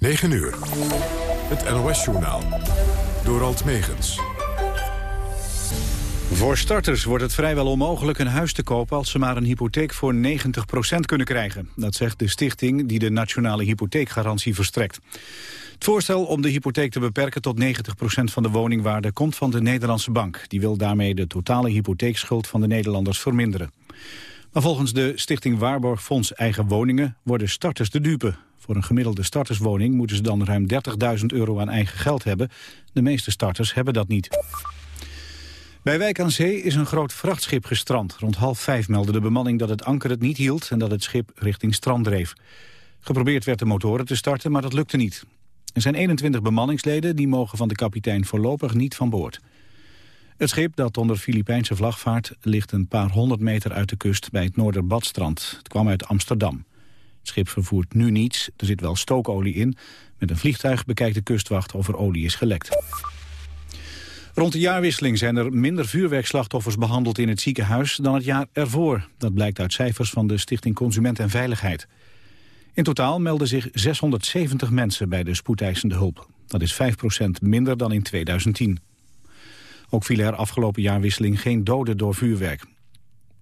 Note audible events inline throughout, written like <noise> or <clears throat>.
9 uur. Het NOS-journaal. Door Alt Megens. Voor starters wordt het vrijwel onmogelijk een huis te kopen... als ze maar een hypotheek voor 90% kunnen krijgen. Dat zegt de stichting die de nationale hypotheekgarantie verstrekt. Het voorstel om de hypotheek te beperken tot 90% van de woningwaarde... komt van de Nederlandse bank. Die wil daarmee de totale hypotheekschuld van de Nederlanders verminderen. Maar volgens de stichting Waarborgfonds Eigen Woningen... worden starters de dupe. Voor een gemiddelde starterswoning moeten ze dan ruim 30.000 euro aan eigen geld hebben. De meeste starters hebben dat niet. Bij Wijk aan Zee is een groot vrachtschip gestrand. Rond half vijf meldde de bemanning dat het anker het niet hield... en dat het schip richting strand dreef. Geprobeerd werd de motoren te starten, maar dat lukte niet. Er zijn 21 bemanningsleden, die mogen van de kapitein voorlopig niet van boord. Het schip, dat onder Filipijnse vlag vaart, ligt een paar honderd meter uit de kust bij het Noorderbadstrand. Het kwam uit Amsterdam. Het schip vervoert nu niets, er zit wel stookolie in. Met een vliegtuig bekijkt de kustwacht of er olie is gelekt. Rond de jaarwisseling zijn er minder vuurwerkslachtoffers behandeld in het ziekenhuis dan het jaar ervoor. Dat blijkt uit cijfers van de Stichting Consument en Veiligheid. In totaal melden zich 670 mensen bij de spoedeisende hulp. Dat is 5% minder dan in 2010. Ook vielen er afgelopen jaarwisseling geen doden door vuurwerk.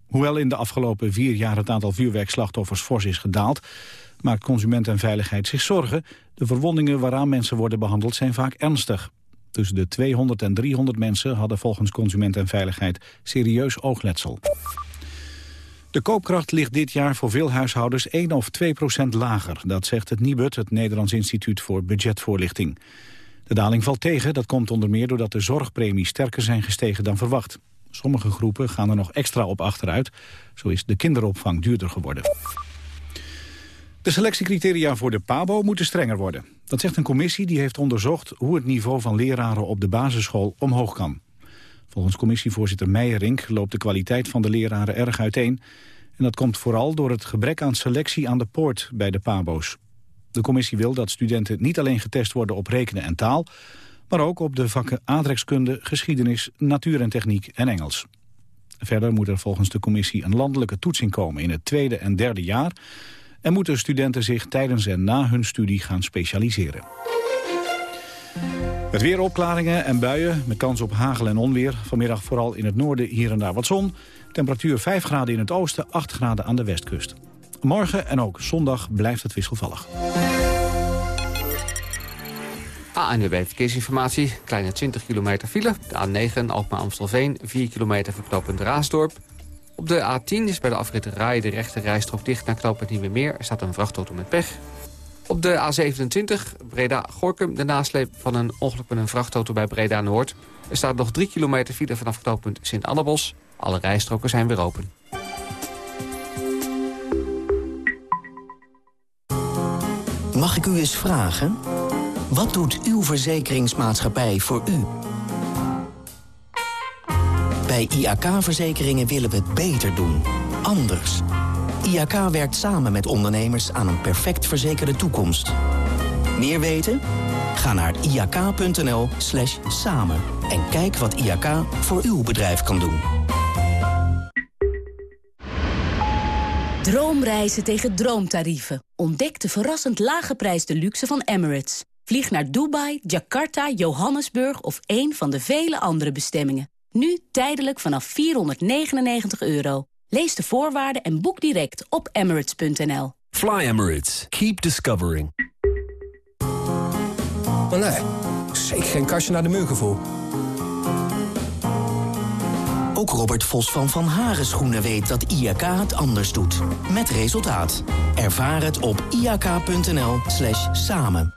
Hoewel in de afgelopen vier jaar het aantal vuurwerkslachtoffers fors is gedaald... maakt Consument en Veiligheid zich zorgen. De verwondingen waaraan mensen worden behandeld zijn vaak ernstig. Tussen de 200 en 300 mensen hadden volgens Consument en Veiligheid serieus oogletsel. De koopkracht ligt dit jaar voor veel huishoudens 1 of 2 procent lager. Dat zegt het NIBUD, het Nederlands Instituut voor Budgetvoorlichting. De daling valt tegen, dat komt onder meer doordat de zorgpremies sterker zijn gestegen dan verwacht. Sommige groepen gaan er nog extra op achteruit. Zo is de kinderopvang duurder geworden. De selectiecriteria voor de PABO moeten strenger worden. Dat zegt een commissie die heeft onderzocht hoe het niveau van leraren op de basisschool omhoog kan. Volgens commissievoorzitter Meijerink loopt de kwaliteit van de leraren erg uiteen. En dat komt vooral door het gebrek aan selectie aan de poort bij de PABO's. De commissie wil dat studenten niet alleen getest worden op rekenen en taal... maar ook op de vakken aardrijkskunde, geschiedenis, natuur en techniek en Engels. Verder moet er volgens de commissie een landelijke toetsing komen in het tweede en derde jaar... en moeten studenten zich tijdens en na hun studie gaan specialiseren. Met weer opklaringen en buien, met kans op hagel en onweer. Vanmiddag vooral in het noorden hier en daar wat zon. Temperatuur 5 graden in het oosten, 8 graden aan de westkust. Morgen en ook zondag blijft het wisselvallig. ANWB Verkeersinformatie, kleine 20 kilometer file. De A9 Alkmaar-Amstelveen, 4 kilometer verknopend Raasdorp. Op de A10 is bij de afrit Rai de rechte rijstrook dicht naar knooppunt meer. Er staat een vrachtauto met pech. Op de A27 Breda-Gorkum de nasleep van een ongeluk met een vrachtauto bij Breda-Noord. Er staat nog 3 kilometer file vanaf knooppunt Sint-Annebos. Alle rijstroken zijn weer open. Mag ik u eens vragen? Wat doet uw verzekeringsmaatschappij voor u? Bij IAK-verzekeringen willen we het beter doen. Anders. IAK werkt samen met ondernemers aan een perfect verzekerde toekomst. Meer weten? Ga naar iak.nl slash samen en kijk wat IAK voor uw bedrijf kan doen. Droomreizen tegen droomtarieven. Ontdek de verrassend lage prijs de luxe van Emirates. Vlieg naar Dubai, Jakarta, Johannesburg of een van de vele andere bestemmingen. Nu tijdelijk vanaf 499 euro. Lees de voorwaarden en boek direct op emirates.nl. Fly Emirates. Keep discovering. Maar nee, zeker geen kastje naar de muur gevoel. Ook Robert Vos van Van Haren Schoenen weet dat IAK het anders doet. Met resultaat. Ervaar het op iak.nl slash samen.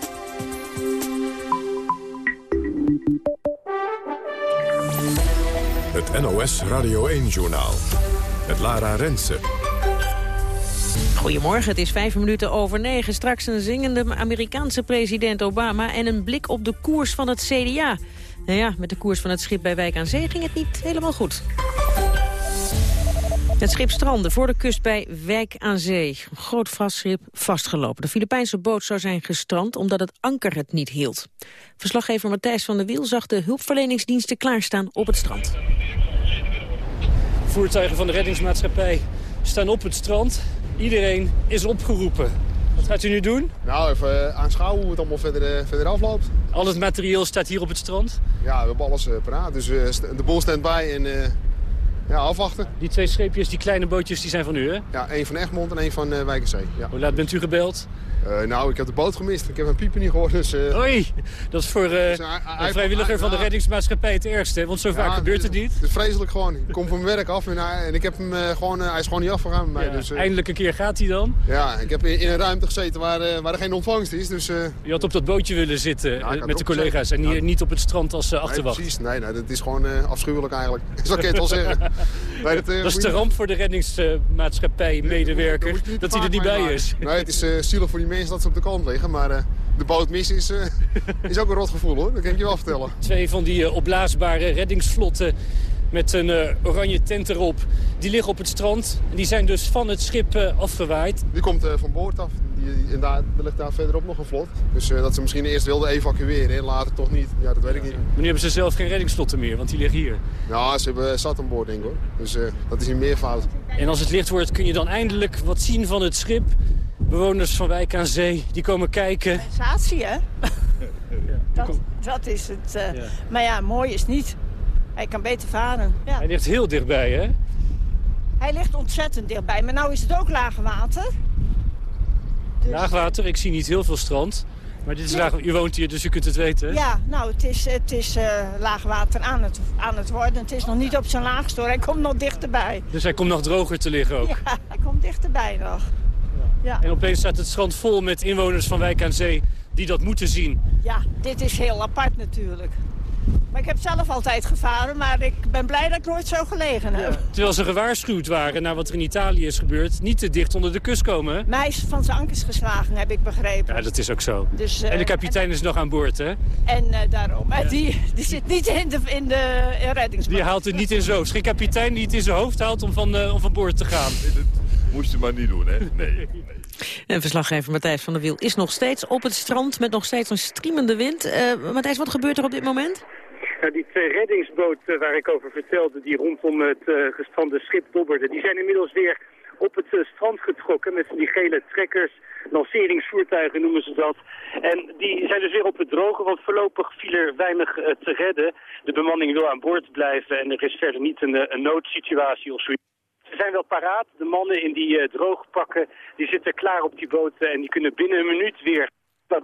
NOS Radio 1-journaal. Met Lara Rensen. Goedemorgen, het is vijf minuten over negen. Straks een zingende Amerikaanse president Obama... en een blik op de koers van het CDA. Nou ja, met de koers van het schip bij Wijk aan Zee ging het niet helemaal goed. Het schip strandde voor de kust bij Wijk aan Zee. Een groot vastschip vastgelopen. De Filipijnse boot zou zijn gestrand omdat het anker het niet hield. Verslaggever Matthijs van der Wiel zag de hulpverleningsdiensten klaarstaan op het strand. Voertuigen van de reddingsmaatschappij staan op het strand. Iedereen is opgeroepen. Wat gaat u nu doen? Nou, even eh, aanschouwen hoe het allemaal verder, eh, verder afloopt. Al het materieel staat hier op het strand? Ja, we hebben alles uh, paraat. Dus de boel stand bij en ja, afwachten. Die twee scheepjes, die kleine bootjes, die zijn van u, hè? Ja, één van Egmond en één van uh, Wijkenzee. Ja. Hoe laat bent u gebeld? Uh, nou, ik heb de boot gemist. Ik heb een piepen niet gehoord. Dus, uh... Oei, dat is voor uh, dus, een vrijwilliger van de reddingsmaatschappij het ergste. Want zo vaak gebeurt het niet. Het is vreselijk gewoon. Ik kom van mijn werk af en, en ik heb hem gewoon, hij is gewoon niet afgegaan bij mij. dus, eindelijk een keer gaat hij dan? Ja, ik heb in, een ruimte gezeten waar, waar er geen ontvangst is. Dus, Je had op dat bootje willen zitten met de collega's en hier, niet op het strand als achterwacht. Nee, precies. Nee, nee, dat is gewoon afschuwelijk eigenlijk. <laughs> Dat kan je het wel zeggen. <laughs> dat, dat is de ramp voor de reddingsmaatschappij-medewerker dat hij er niet bij is. Nee, het is zielig voor die dat ze op de kant maar uh, de boot missen is, uh, <laughs> is ook een rot gevoel hoor. Dat kan ik je wel vertellen. Twee van die uh, opblaasbare reddingsvlotten met een oranje tent erop. Die liggen op het strand. En die zijn dus van het schip afgewaaid. Die komt van boord af. Die, en daar, er ligt daar verderop nog een vlot. Dus dat ze misschien eerst wilden evacueren en later toch niet. Ja, dat weet ik niet. Maar nu hebben ze zelf geen reddingsvlotten meer, want die liggen hier. Ja, ze hebben zat aan boord denk ik hoor. Dus dat is niet meer fout. En als het licht wordt kun je dan eindelijk wat zien van het schip bewoners van Wijk aan Zee, die komen kijken. Sensatie, hè? <laughs> dat, dat is het. Uh, Maar ja, mooi is niet. Hij kan beter varen. Ja. Hij ligt heel dichtbij, hè? Hij ligt ontzettend dichtbij. Maar nu is het ook laag water. Dus... Laagwater? Ik zie niet heel veel strand. Maar dit is laag, u woont hier, dus u kunt het weten. Ja, nou, het is, het is uh, laagwater aan het, aan het worden. Het is nog niet op zijn laagste, Hij komt nog dichterbij. Dus hij komt nog droger te liggen ook? Ja, hij komt dichterbij nog. Ja. En opeens staat het strand vol met inwoners van Wijk aan Zee die dat moeten zien. Ja, dit is heel apart natuurlijk. Maar ik heb zelf altijd gevaren, maar ik ben blij dat ik nooit zo gelegen heb. Terwijl ze gewaarschuwd waren naar wat er in Italië is gebeurd... niet te dicht onder de kust komen. Mij is van zijn ankers geslagen, heb ik begrepen. Ja, dat is ook zo. Dus, en de kapitein is nog aan boord, hè? En uh, daarom. Ja. Die, die zit niet in de, in de reddingsboot. Die haalt het niet in zo. Het is geen kapitein die het in zijn hoofd haalt om van, uh, om van boord te gaan. Moest je maar niet doen, hè? Nee. En verslaggever Matthijs van der Wiel is nog steeds op het strand met nog steeds een striemende wind. Uh, Matthijs, wat gebeurt er op dit moment? Nou, die twee reddingsboten waar ik over vertelde, die rondom het uh, gestrande schip dobberden, die zijn inmiddels weer op het uh, strand getrokken met die gele trekkers, lanceringsvoertuigen noemen ze dat. En die zijn dus weer op het droge, want voorlopig viel er weinig te redden. De bemanning wil aan boord blijven en er is verder niet een, een noodsituatie of zoiets. Ze zijn wel paraat. De mannen in die uh, droogpakken die zitten klaar op die boten en die kunnen binnen een minuut weer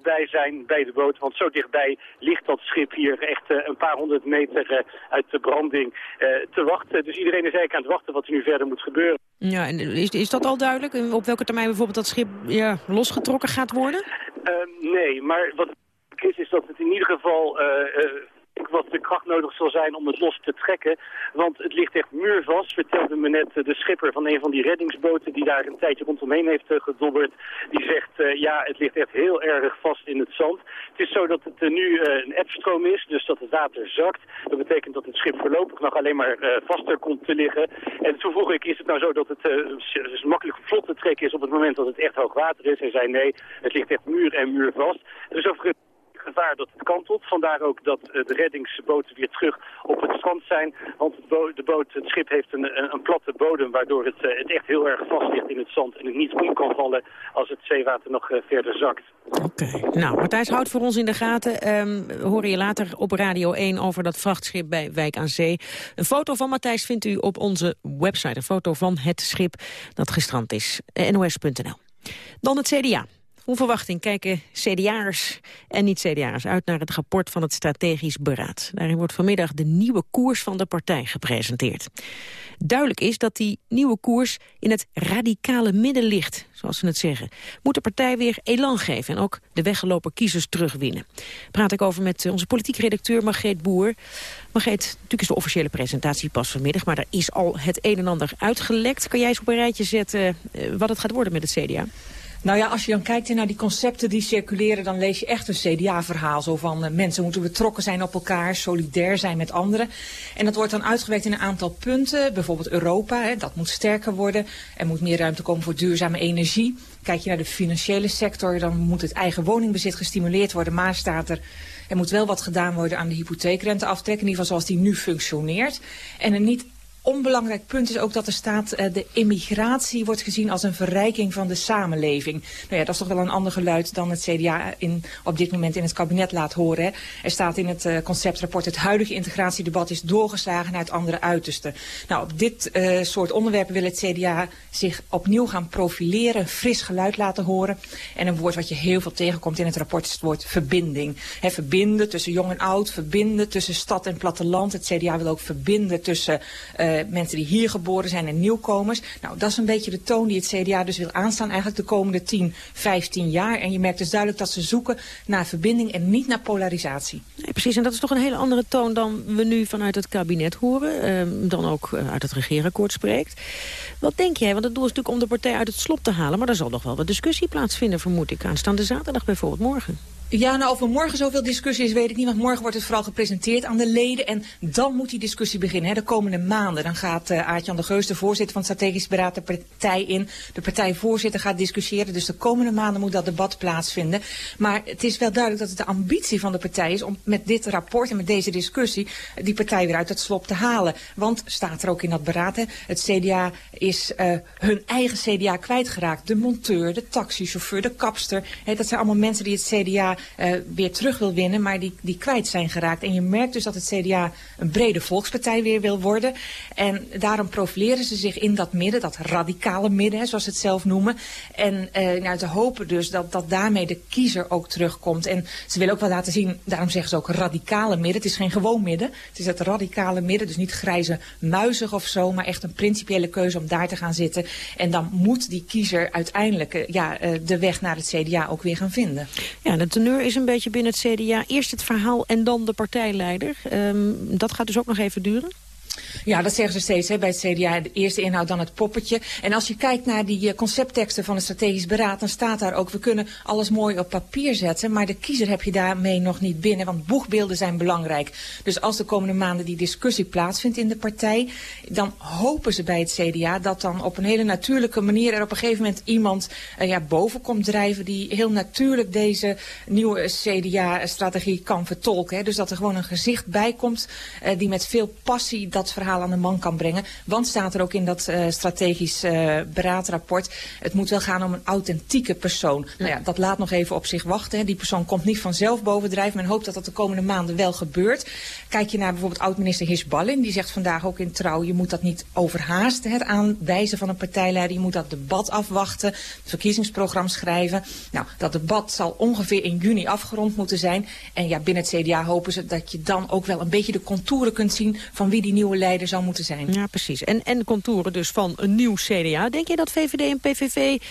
bij zijn bij de boot. Want zo dichtbij ligt dat schip hier echt uh, een paar honderd meter uit de branding te wachten. Dus iedereen is eigenlijk aan het wachten wat er nu verder moet gebeuren. Ja, en is, is dat al duidelijk? Op welke termijn bijvoorbeeld dat schip ja, losgetrokken gaat worden? nee, maar wat is, is dat het in ieder geval wat de kracht nodig zal zijn om het los te trekken. Want het ligt echt muurvast, vertelde me net de schipper van een van die reddingsboten die daar een tijdje rondomheen heeft eh, gedobberd. Die zegt, uh, ja, het ligt echt heel erg vast in het zand. Het is zo dat het nu een ebstroom is, dus dat het water zakt. Dat betekent dat het schip voorlopig nog alleen maar vaster komt te liggen. En toen vroeg ik, is het nou zo dat het dus makkelijk vlot te trekken is op het moment dat het echt hoog water is? Hij zei nee, het ligt echt muur en muur vast. Dus overigens gevaar dat het kantelt. Vandaar ook dat eh, de reddingsboten weer terug op het strand zijn. Want het, de boot, het schip heeft een, een, platte bodem waardoor het, eh, het echt heel erg vast ligt in het zand. En het niet om kan vallen als het zeewater nog eh, verder zakt. Oké, nou Matthijs houdt voor ons in de gaten. Um, we horen je later op Radio 1 over dat vrachtschip bij Wijk aan Zee. Een foto van Matthijs vindt u op onze website. Een foto van het schip dat gestrand is. nos.nl. Dan het CDA. Onverwachting kijken CDA'ers en niet-CDA'ers uit naar het rapport van het Strategisch Beraad. Daarin wordt vanmiddag de nieuwe koers van de partij gepresenteerd. Duidelijk is dat die nieuwe koers in het radicale midden ligt, zoals ze het zeggen. Moet de partij weer elan geven en ook de weggelopen kiezers terugwinnen. Praat ik over met onze politiek redacteur Margreet Boer. Margreet, natuurlijk is de officiële presentatie pas vanmiddag... maar er is al het een en ander uitgelekt. Kan jij eens op een rijtje zetten eh, wat het gaat worden met het CDA? Nou ja, als je dan kijkt naar die concepten die circuleren, dan lees je echt een CDA-verhaal. Zo van uh, mensen moeten betrokken zijn op elkaar, solidair zijn met anderen. En dat wordt dan uitgewerkt in een aantal punten. Bijvoorbeeld Europa, hè, dat moet sterker worden. Er moet meer ruimte komen voor duurzame energie. Kijk je naar de financiële sector, dan moet het eigen woningbezit gestimuleerd worden. Maar staat er, er moet wel wat gedaan worden aan de hypotheekrenteaftrek. In ieder geval zoals die nu functioneert. En een niet onbelangrijk punt is ook dat er staat... Uh, de immigratie wordt gezien als een verrijking van de samenleving. Nou ja, dat is toch wel een ander geluid dan het CDA in, op dit moment in het kabinet laat horen. Er staat in het uh, conceptrapport... het huidige integratiedebat is doorgeslagen naar het andere uiterste. Nou, op dit uh, soort onderwerpen wil het CDA zich opnieuw gaan profileren... een fris geluid laten horen. En een woord wat je heel veel tegenkomt in het rapport is het woord verbinding. Verbinden tussen jong en oud, verbinden tussen stad en platteland. Het CDA wil ook verbinden tussen... mensen die hier geboren zijn en nieuwkomers. Nou, dat is een beetje de toon die het CDA dus wil aanstaan eigenlijk de komende 10, 15 jaar. En je merkt dus duidelijk dat ze zoeken naar verbinding en niet naar polarisatie. Nee, precies, en dat is toch een hele andere toon dan we nu vanuit het kabinet horen. Eh, dan ook uh, uit het regeerakkoord spreekt. Wat denk jij? Want het doel is natuurlijk om de partij uit het slop te halen. Maar er zal nog wel wat discussie plaatsvinden, vermoed ik. Aanstaande zaterdag bijvoorbeeld morgen. Ja, nou of er morgen zoveel discussie is, weet ik niet. Want morgen wordt het vooral gepresenteerd aan de leden. En dan moet die discussie beginnen, hè, de komende maanden. Dan gaat uh, Aart-Jan de Geus, de voorzitter van strategisch beraad, de partij in. De partijvoorzitter gaat discussiëren. Dus de komende maanden moet dat debat plaatsvinden. Maar het is wel duidelijk dat het de ambitie van de partij is... om met dit rapport en met deze discussie die partij weer uit het slop te halen. Want, staat er ook in dat beraad, het CDA is uh, hun eigen CDA kwijtgeraakt. De monteur, de taxichauffeur, de kapster. Hè, dat zijn allemaal mensen die het CDA uh, weer terug wil winnen, maar die, die kwijt zijn geraakt. En je merkt dus dat het CDA een brede volkspartij weer wil worden. En daarom profileren ze zich in dat midden, dat radicale midden, hè, zoals ze het zelf noemen. En uh, nou, te hopen dus dat, dat daarmee de kiezer ook terugkomt. En ze willen ook wel laten zien, daarom zeggen ze ook radicale midden. Het is geen gewoon midden, het is het radicale midden. Dus niet grijze muizig of zo, maar echt een principiële keuze om daar te gaan zitten. En dan moet die kiezer uiteindelijk uh, ja, de weg naar het CDA ook weer gaan vinden. Ja, de teneur is een beetje binnen het CDA. Eerst het verhaal en dan de partijleider. Um, dat gaat dus ook nog even duren? Ja, dat zeggen ze steeds hè, bij het CDA. De eerste inhoud, dan het poppetje. En als je kijkt naar die uh, conceptteksten van het strategisch beraad... dan staat daar ook, we kunnen alles mooi op papier zetten... maar de kiezer heb je daarmee nog niet binnen, want boegbeelden zijn belangrijk. Dus als de komende maanden die discussie plaatsvindt in de partij... dan hopen ze bij het CDA dat dan op een hele natuurlijke manier... er op een gegeven moment iemand uh, ja, boven komt drijven... die heel natuurlijk deze nieuwe CDA-strategie kan vertolken. Hè. Dus dat er gewoon een gezicht bij komt... Uh, die met veel passie dat verhaal aan de man kan brengen. Want staat er ook in dat uh, strategisch uh, beraadrapport... het moet wel gaan om een authentieke persoon. Nou ja, dat laat nog even op zich wachten. Hè. Die persoon komt niet vanzelf bovendrijven. Men hoopt dat dat de komende maanden wel gebeurt. Kijk je naar bijvoorbeeld oud-minister Hisballin. Die zegt vandaag ook in Trouw... je moet dat niet overhaasten, het aanwijzen van een partijleider. Je moet dat debat afwachten, het verkiezingsprogramma schrijven. Nou, dat debat zal ongeveer in juni afgerond moeten zijn. En ja, binnen het CDA hopen ze dat je dan ook wel een beetje de contouren kunt zien... van wie die nieuwe leider zou moeten zijn. Ja, precies. En, en contouren dus van een nieuw CDA. Denk je dat VVD en PVV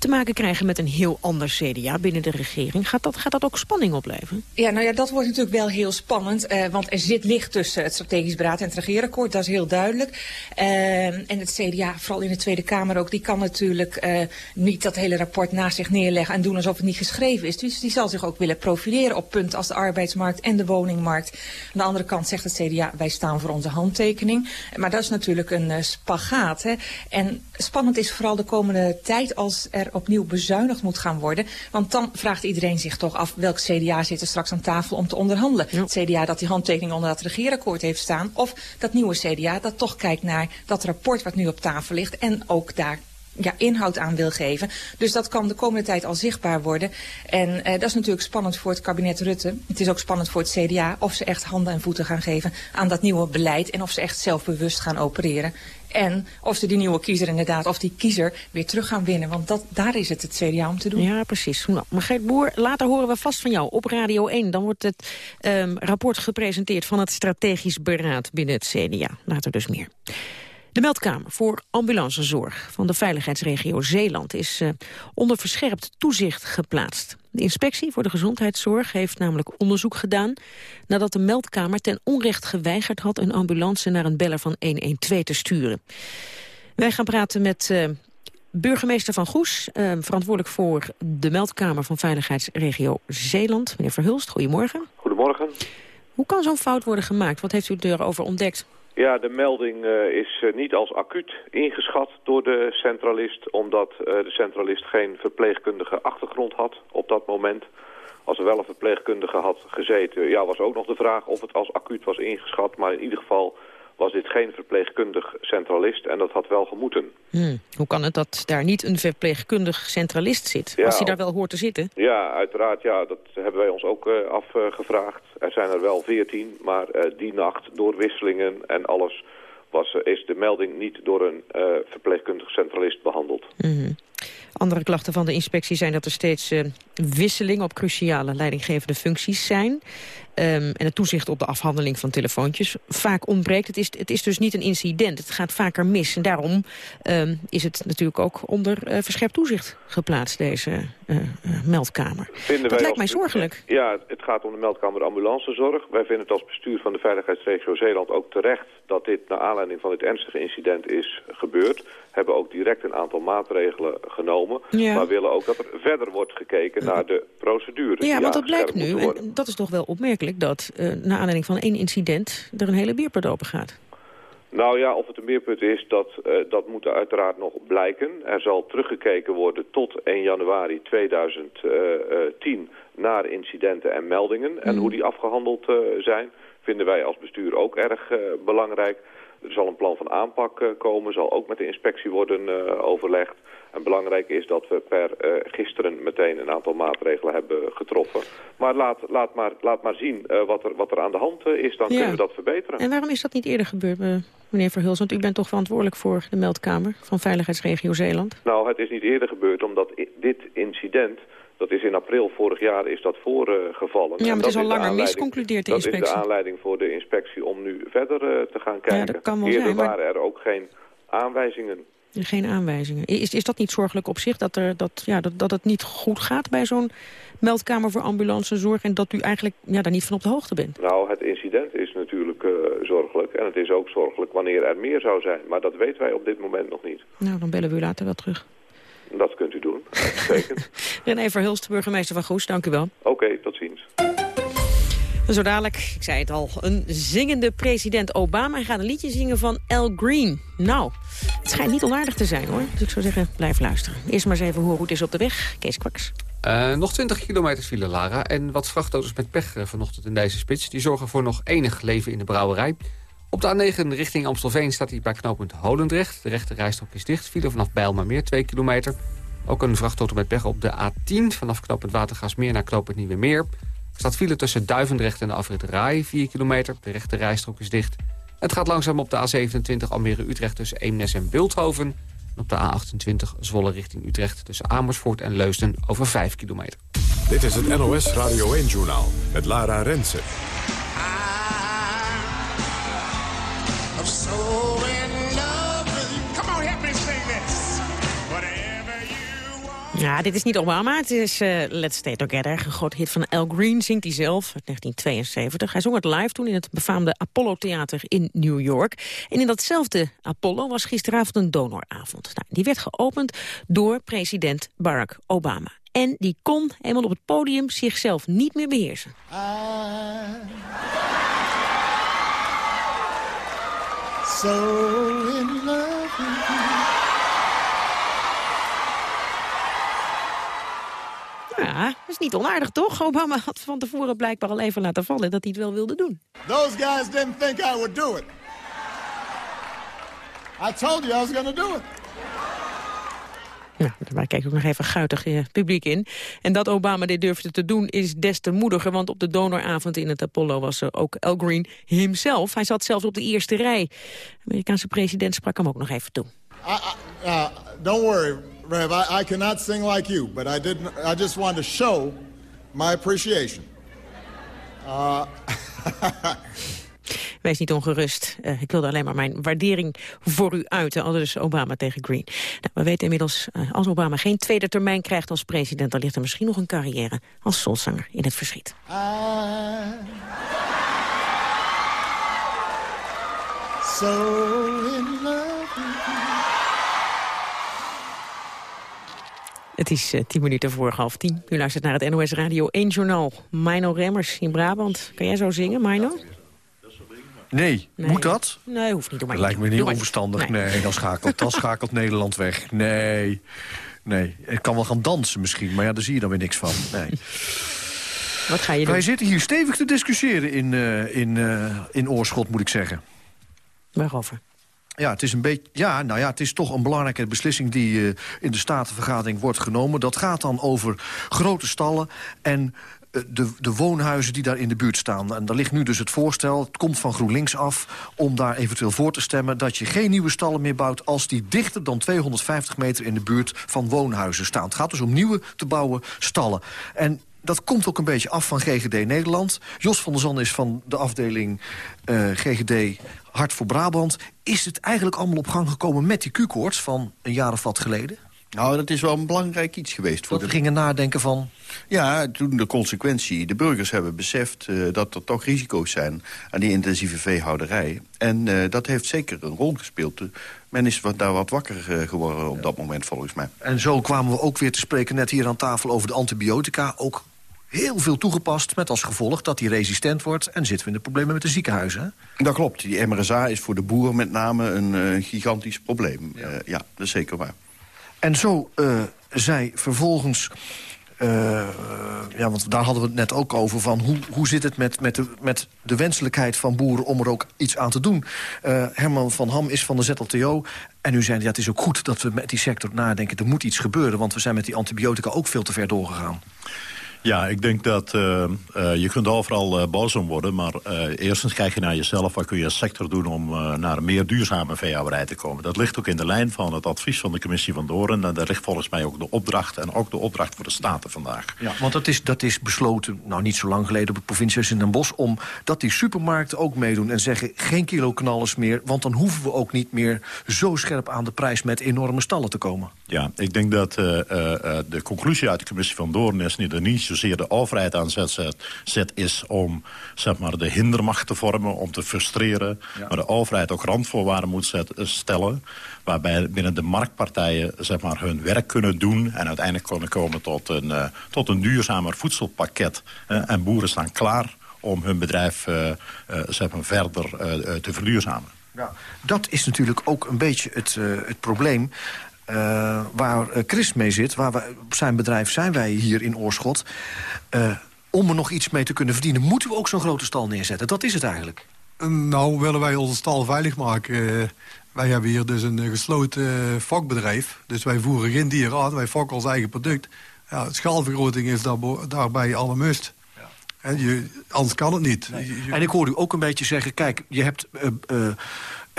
te maken krijgen met een heel ander CDA binnen de regering. Gaat dat, gaat dat ook spanning opleveren? Ja, nou ja, dat wordt natuurlijk wel heel spannend. Uh, want er zit licht tussen het strategisch beraad en het regeerakkoord. Dat is heel duidelijk. Uh, en het CDA, vooral in de Tweede Kamer ook, die kan natuurlijk uh, niet dat hele rapport naast zich neerleggen en doen alsof het niet geschreven is. Dus die zal zich ook willen profileren op punten als de arbeidsmarkt en de woningmarkt. Aan de andere kant zegt het CDA, wij staan voor onze handtekening. Maar dat is natuurlijk een spagaat. Hè? En spannend is vooral de komende tijd als er opnieuw bezuinigd moet gaan worden. Want dan vraagt iedereen zich toch af welk CDA zit er straks aan tafel om te onderhandelen. Ja. Het CDA dat die handtekening onder dat regeerakkoord heeft staan. Of dat nieuwe CDA dat toch kijkt naar dat rapport wat nu op tafel ligt. En ook daar ja, inhoud aan wil geven. Dus dat kan de komende tijd al zichtbaar worden. En uh, dat is natuurlijk spannend voor het kabinet Rutte. Het is ook spannend voor het CDA of ze echt handen en voeten gaan geven aan dat nieuwe beleid. En of ze echt zelfbewust gaan opereren. En of ze die nieuwe kiezer inderdaad, of die kiezer weer terug gaan winnen. Want dat, daar is het het CDA om te doen. Ja, precies. Nou, Margreet Boer, later horen we vast van jou op Radio 1. Dan wordt het um, rapport gepresenteerd van het strategisch beraad binnen het CDA. Later dus meer. De meldkamer voor ambulancezorg van de veiligheidsregio Zeeland is uh, onder verscherpt toezicht geplaatst. De inspectie voor de gezondheidszorg heeft namelijk onderzoek gedaan nadat de meldkamer ten onrecht geweigerd had een ambulance naar een beller van 112 te sturen. Wij gaan praten met uh, burgemeester Van Goes, uh, verantwoordelijk voor de meldkamer van veiligheidsregio Zeeland. Meneer Verhulst, goedemorgen. Goedemorgen. Hoe kan zo'n fout worden gemaakt? Wat heeft u erover ontdekt? Ja, de melding uh, is uh, niet als acuut ingeschat door de centralist... omdat uh, de centralist geen verpleegkundige achtergrond had op dat moment. Als er wel een verpleegkundige had gezeten... ja, was ook nog de vraag of het als acuut was ingeschat. Maar in ieder geval was dit geen verpleegkundig centralist en dat had wel gemoeten. Hmm. Hoe kan het dat daar niet een verpleegkundig centralist zit, ja, als hij daar wel hoort te zitten? Ja, uiteraard, ja, dat hebben wij ons ook uh, afgevraagd. er zijn er wel veertien, maar uh, die nacht door wisselingen en alles was, is de melding niet door een verpleegkundig centralist behandeld. Hmm. Andere klachten van de inspectie zijn dat er steeds uh, wisseling op cruciale leidinggevende functies zijn. Um, en het toezicht op de afhandeling van telefoontjes vaak ontbreekt. Het is, het is dus niet een incident, het gaat vaker mis. En daarom um, is het natuurlijk ook onder uh, verscherpt toezicht geplaatst, deze uh, meldkamer. Vinden dat lijkt mij zorgelijk. Ja, het gaat om de meldkamer ambulancezorg. Wij vinden het als bestuur van de Veiligheidsregio Zeeland ook terecht... dat dit naar aanleiding van dit ernstige incident is gebeurd. Hebben ook direct een aantal maatregelen genomen. Ja. Maar willen ook dat er verder wordt gekeken naar de procedure. Ja, want dat blijkt nu, en dat is toch wel opmerkelijk... dat uh, naar aanleiding van één incident er een hele bierput open gaat. Nou ja, of het een meerpunt is, dat, uh, dat moet uiteraard nog blijken. Er zal teruggekeken worden tot 1 januari 2010 naar incidenten en meldingen. Mm. En hoe die afgehandeld uh, zijn, vinden wij als bestuur ook erg uh, belangrijk. Er zal een plan van aanpak komen, zal ook met de inspectie worden overlegd. En belangrijk is dat we per uh, gisteren meteen een aantal maatregelen hebben getroffen. Maar laat, laat, maar, laat maar zien uh, wat, er, wat er aan de hand uh, is, dan ja. kunnen we dat verbeteren. En waarom is dat niet eerder gebeurd, meneer Verhuls? Want u bent toch verantwoordelijk voor de meldkamer van Veiligheidsregio Zeeland? Nou, het is niet eerder gebeurd omdat dit incident... Dat is in april vorig jaar is dat voorgevallen. Ja, maar het is al langer mis, concludeert de inspectie. Dat is de aanleiding voor de inspectie om nu verder te gaan kijken. Ja, dat kan wel Eerder zijn, maar... waren er ook geen aanwijzingen geen aanwijzingen. Is, is dat niet zorgelijk op zich, dat, er, dat, ja, dat, dat het niet goed gaat bij zo'n meldkamer voor ambulancezorg... en dat u eigenlijk ja, daar niet van op de hoogte bent? Nou, het incident is natuurlijk uh, zorgelijk. En het is ook zorgelijk wanneer er meer zou zijn. Maar dat weten wij op dit moment nog niet. Nou, dan bellen we u later wel terug. Dat kunt u doen, uitstekend. <laughs> René Verhulst, burgemeester van Goes, dank u wel. Oké, okay, tot ziens. Zo dadelijk, ik zei het al, een zingende president Obama. Hij gaat een liedje zingen van Al Green. Nou, het schijnt niet onaardig te zijn hoor. Dus ik zou zeggen, blijf luisteren. Eerst maar eens even horen hoe het is op de weg. Kees Kwaks. Uh, nog 20 kilometer file, Lara. En wat vrachtauto's met pech uh, vanochtend in deze spits. Die zorgen voor nog enig leven in de brouwerij. Op de A9 richting Amstelveen staat hij bij knooppunt Holendrecht. De rechte rijstrook is dicht. File vanaf Bijlmermeer, 2 kilometer. Ook een vrachtauto met pech op de A10. Vanaf knooppunt Watergasmeer naar knooppunt Nieuwemeer. Er staat file tussen Duivendrecht en de afrit Rai, 4 kilometer. De rechte rijstrook is dicht. Het gaat langzaam op de A27 Almere-Utrecht tussen Eemnes en Beeldhoven. En op de A28 Zwolle richting Utrecht tussen Amersfoort en Leusden over 5 kilometer. Dit is het NOS Radio 1-journaal met Lara Rensen. Ja, dit is niet Obama, het is uh, Let's Stay Together. Een grote hit van Al Green, zingt hij zelf, uit 1972. Hij zong het live toen in het befaamde Apollo Theater in New York. En in datzelfde Apollo was gisteravond een donoravond. Nou, die werd geopend door president Barack Obama. En die kon eenmaal op het podium zichzelf niet meer beheersen. So in love with you. Ja, dat is niet onaardig, toch? Obama had van tevoren blijkbaar al even laten vallen dat hij het wel wilde doen. Those guys didn't think I would do it. I told you I was going to do it. Nou, daar kijk ik ook nog even guitig uh, publiek in. En dat Obama dit durfde te doen is des te moediger... want op de donoravond in het Apollo was er ook Al Green himself. Hij zat zelfs op de eerste rij. De Amerikaanse president sprak hem ook nog even toe. I, uh, don't worry, Rev. I, I cannot sing like you, but I, did, I just wanted to show my appreciation. Uh, <laughs> Wees niet ongerust. Uh, ik wilde alleen maar mijn waardering voor u uiten. Al dus Obama tegen Green. Nou, we weten inmiddels, uh, als Obama geen tweede termijn krijgt als president... dan ligt er misschien nog een carrière als soulzanger in het verschiet. I... So in love Het is uh, tien minuten voor half tien. U luistert naar het NOS Radio 1 Journaal. Mino Remmers in Brabant. Kan jij zo zingen, Mino? Nee. Nee. moet dat? Nee, hoeft niet. Doe maar Dat lijkt me niet onverstandig. Nee. Nee, dan, schakelt, dan <laughs> schakelt Nederland weg. Nee. Nee. Ik kan wel gaan dansen misschien, maar ja, daar zie je dan weer niks van. Nee. Wat ga je doen? Wij zitten hier stevig te discussiëren in, eh, in, eh, in Oorschot, moet ik zeggen. Waarover? Ja, het is een beetje. Ja, nou ja, het is toch een belangrijke beslissing die eh, in de statenvergadering wordt genomen. Dat gaat dan over grote stallen en de, de woonhuizen die daar in de buurt staan. En daar ligt nu dus het voorstel, het komt van GroenLinks af... om daar eventueel voor te stemmen dat je geen nieuwe stallen meer bouwt... als die dichter dan 250 meter in de buurt van woonhuizen staan. Het gaat dus om nieuwe te bouwen stallen. En dat komt ook een beetje af van GGD Nederland. Jos van der Zan is van de afdeling eh, GGD Hart voor Brabant. Is het eigenlijk allemaal op gang gekomen met die Q-koorts van een jaar of wat geleden? Nou, dat is wel een belangrijk iets geweest. Voor Dat we gingen nadenken van... Ja, toen de consequentie. De burgers hebben beseft eh, dat er toch risico's zijn aan die intensieve veehouderij. En eh, dat heeft zeker een rol gespeeld. Men is wat, daar wat wakker eh, geworden op dat moment, volgens mij. En zo kwamen we ook weer te spreken net hier aan tafel over de antibiotica. Ook heel veel toegepast met als gevolg dat die resistent wordt... en zitten we in de problemen met de ziekenhuizen. Dat klopt. Die MRSA is voor de boer met name een eh, gigantisch probleem. Ja. ja, dat is zeker waar. En zo uh, zei vervolgens... Uh, ja, want daar hadden we het net ook over... van hoe, hoe zit het met, met, de, met de wenselijkheid van boeren om er ook iets aan te doen. Uh, Herman van Ham is van de ZLTO. En u zei, ja, het is ook goed dat we met die sector nadenken. Er moet iets gebeuren, want we zijn met die antibiotica ook veel te ver doorgegaan. Ja, ik denk dat uh, uh, je kunt overal uh, boos om worden. Maar eerstens kijk je naar jezelf. Wat kun je als sector doen om naar een meer duurzame veehouderij te komen? Dat ligt ook in de lijn van het advies van de commissie van Doorn. En daar ligt volgens mij ook de opdracht. En ook de opdracht voor de Staten vandaag. Ja, want dat is, dat is besloten, nou niet zo lang geleden op het provinciehuis in Den Bosch... om dat die supermarkten ook meedoen en zeggen geen kiloknallers meer... want dan hoeven we ook niet meer zo scherp aan de prijs met enorme stallen te komen. Ja, ik denk dat de conclusie uit de commissie van Doorn is niet, niet zozeer de overheid aan zet, is om zeg maar, de hindermacht te vormen, om te frustreren. Ja. Maar de overheid ook randvoorwaarden moet zet, stellen... waarbij binnen de marktpartijen zeg maar, hun werk kunnen doen... en uiteindelijk kunnen komen tot een, uh, tot een duurzamer voedselpakket. Uh, en boeren staan klaar om hun bedrijf uh, zeg maar, verder te verduurzamen. Ja, dat is natuurlijk ook een beetje het, het probleem... Uh, waar Chris mee zit, waar we, op zijn bedrijf zijn wij hier in Oorschot... Uh, om er nog iets mee te kunnen verdienen, moeten we ook zo'n grote stal neerzetten. Dat is het eigenlijk. Nou, willen wij onze stal veilig maken. Uh, wij hebben hier dus een gesloten vakbedrijf. Dus wij voeren geen dieren aan, wij fokken ons eigen product. Ja, schaalvergroting is daar, daarbij alle must. Ja. Je, anders kan het niet. Nee. En ik hoor u ook een beetje zeggen, kijk, je hebt...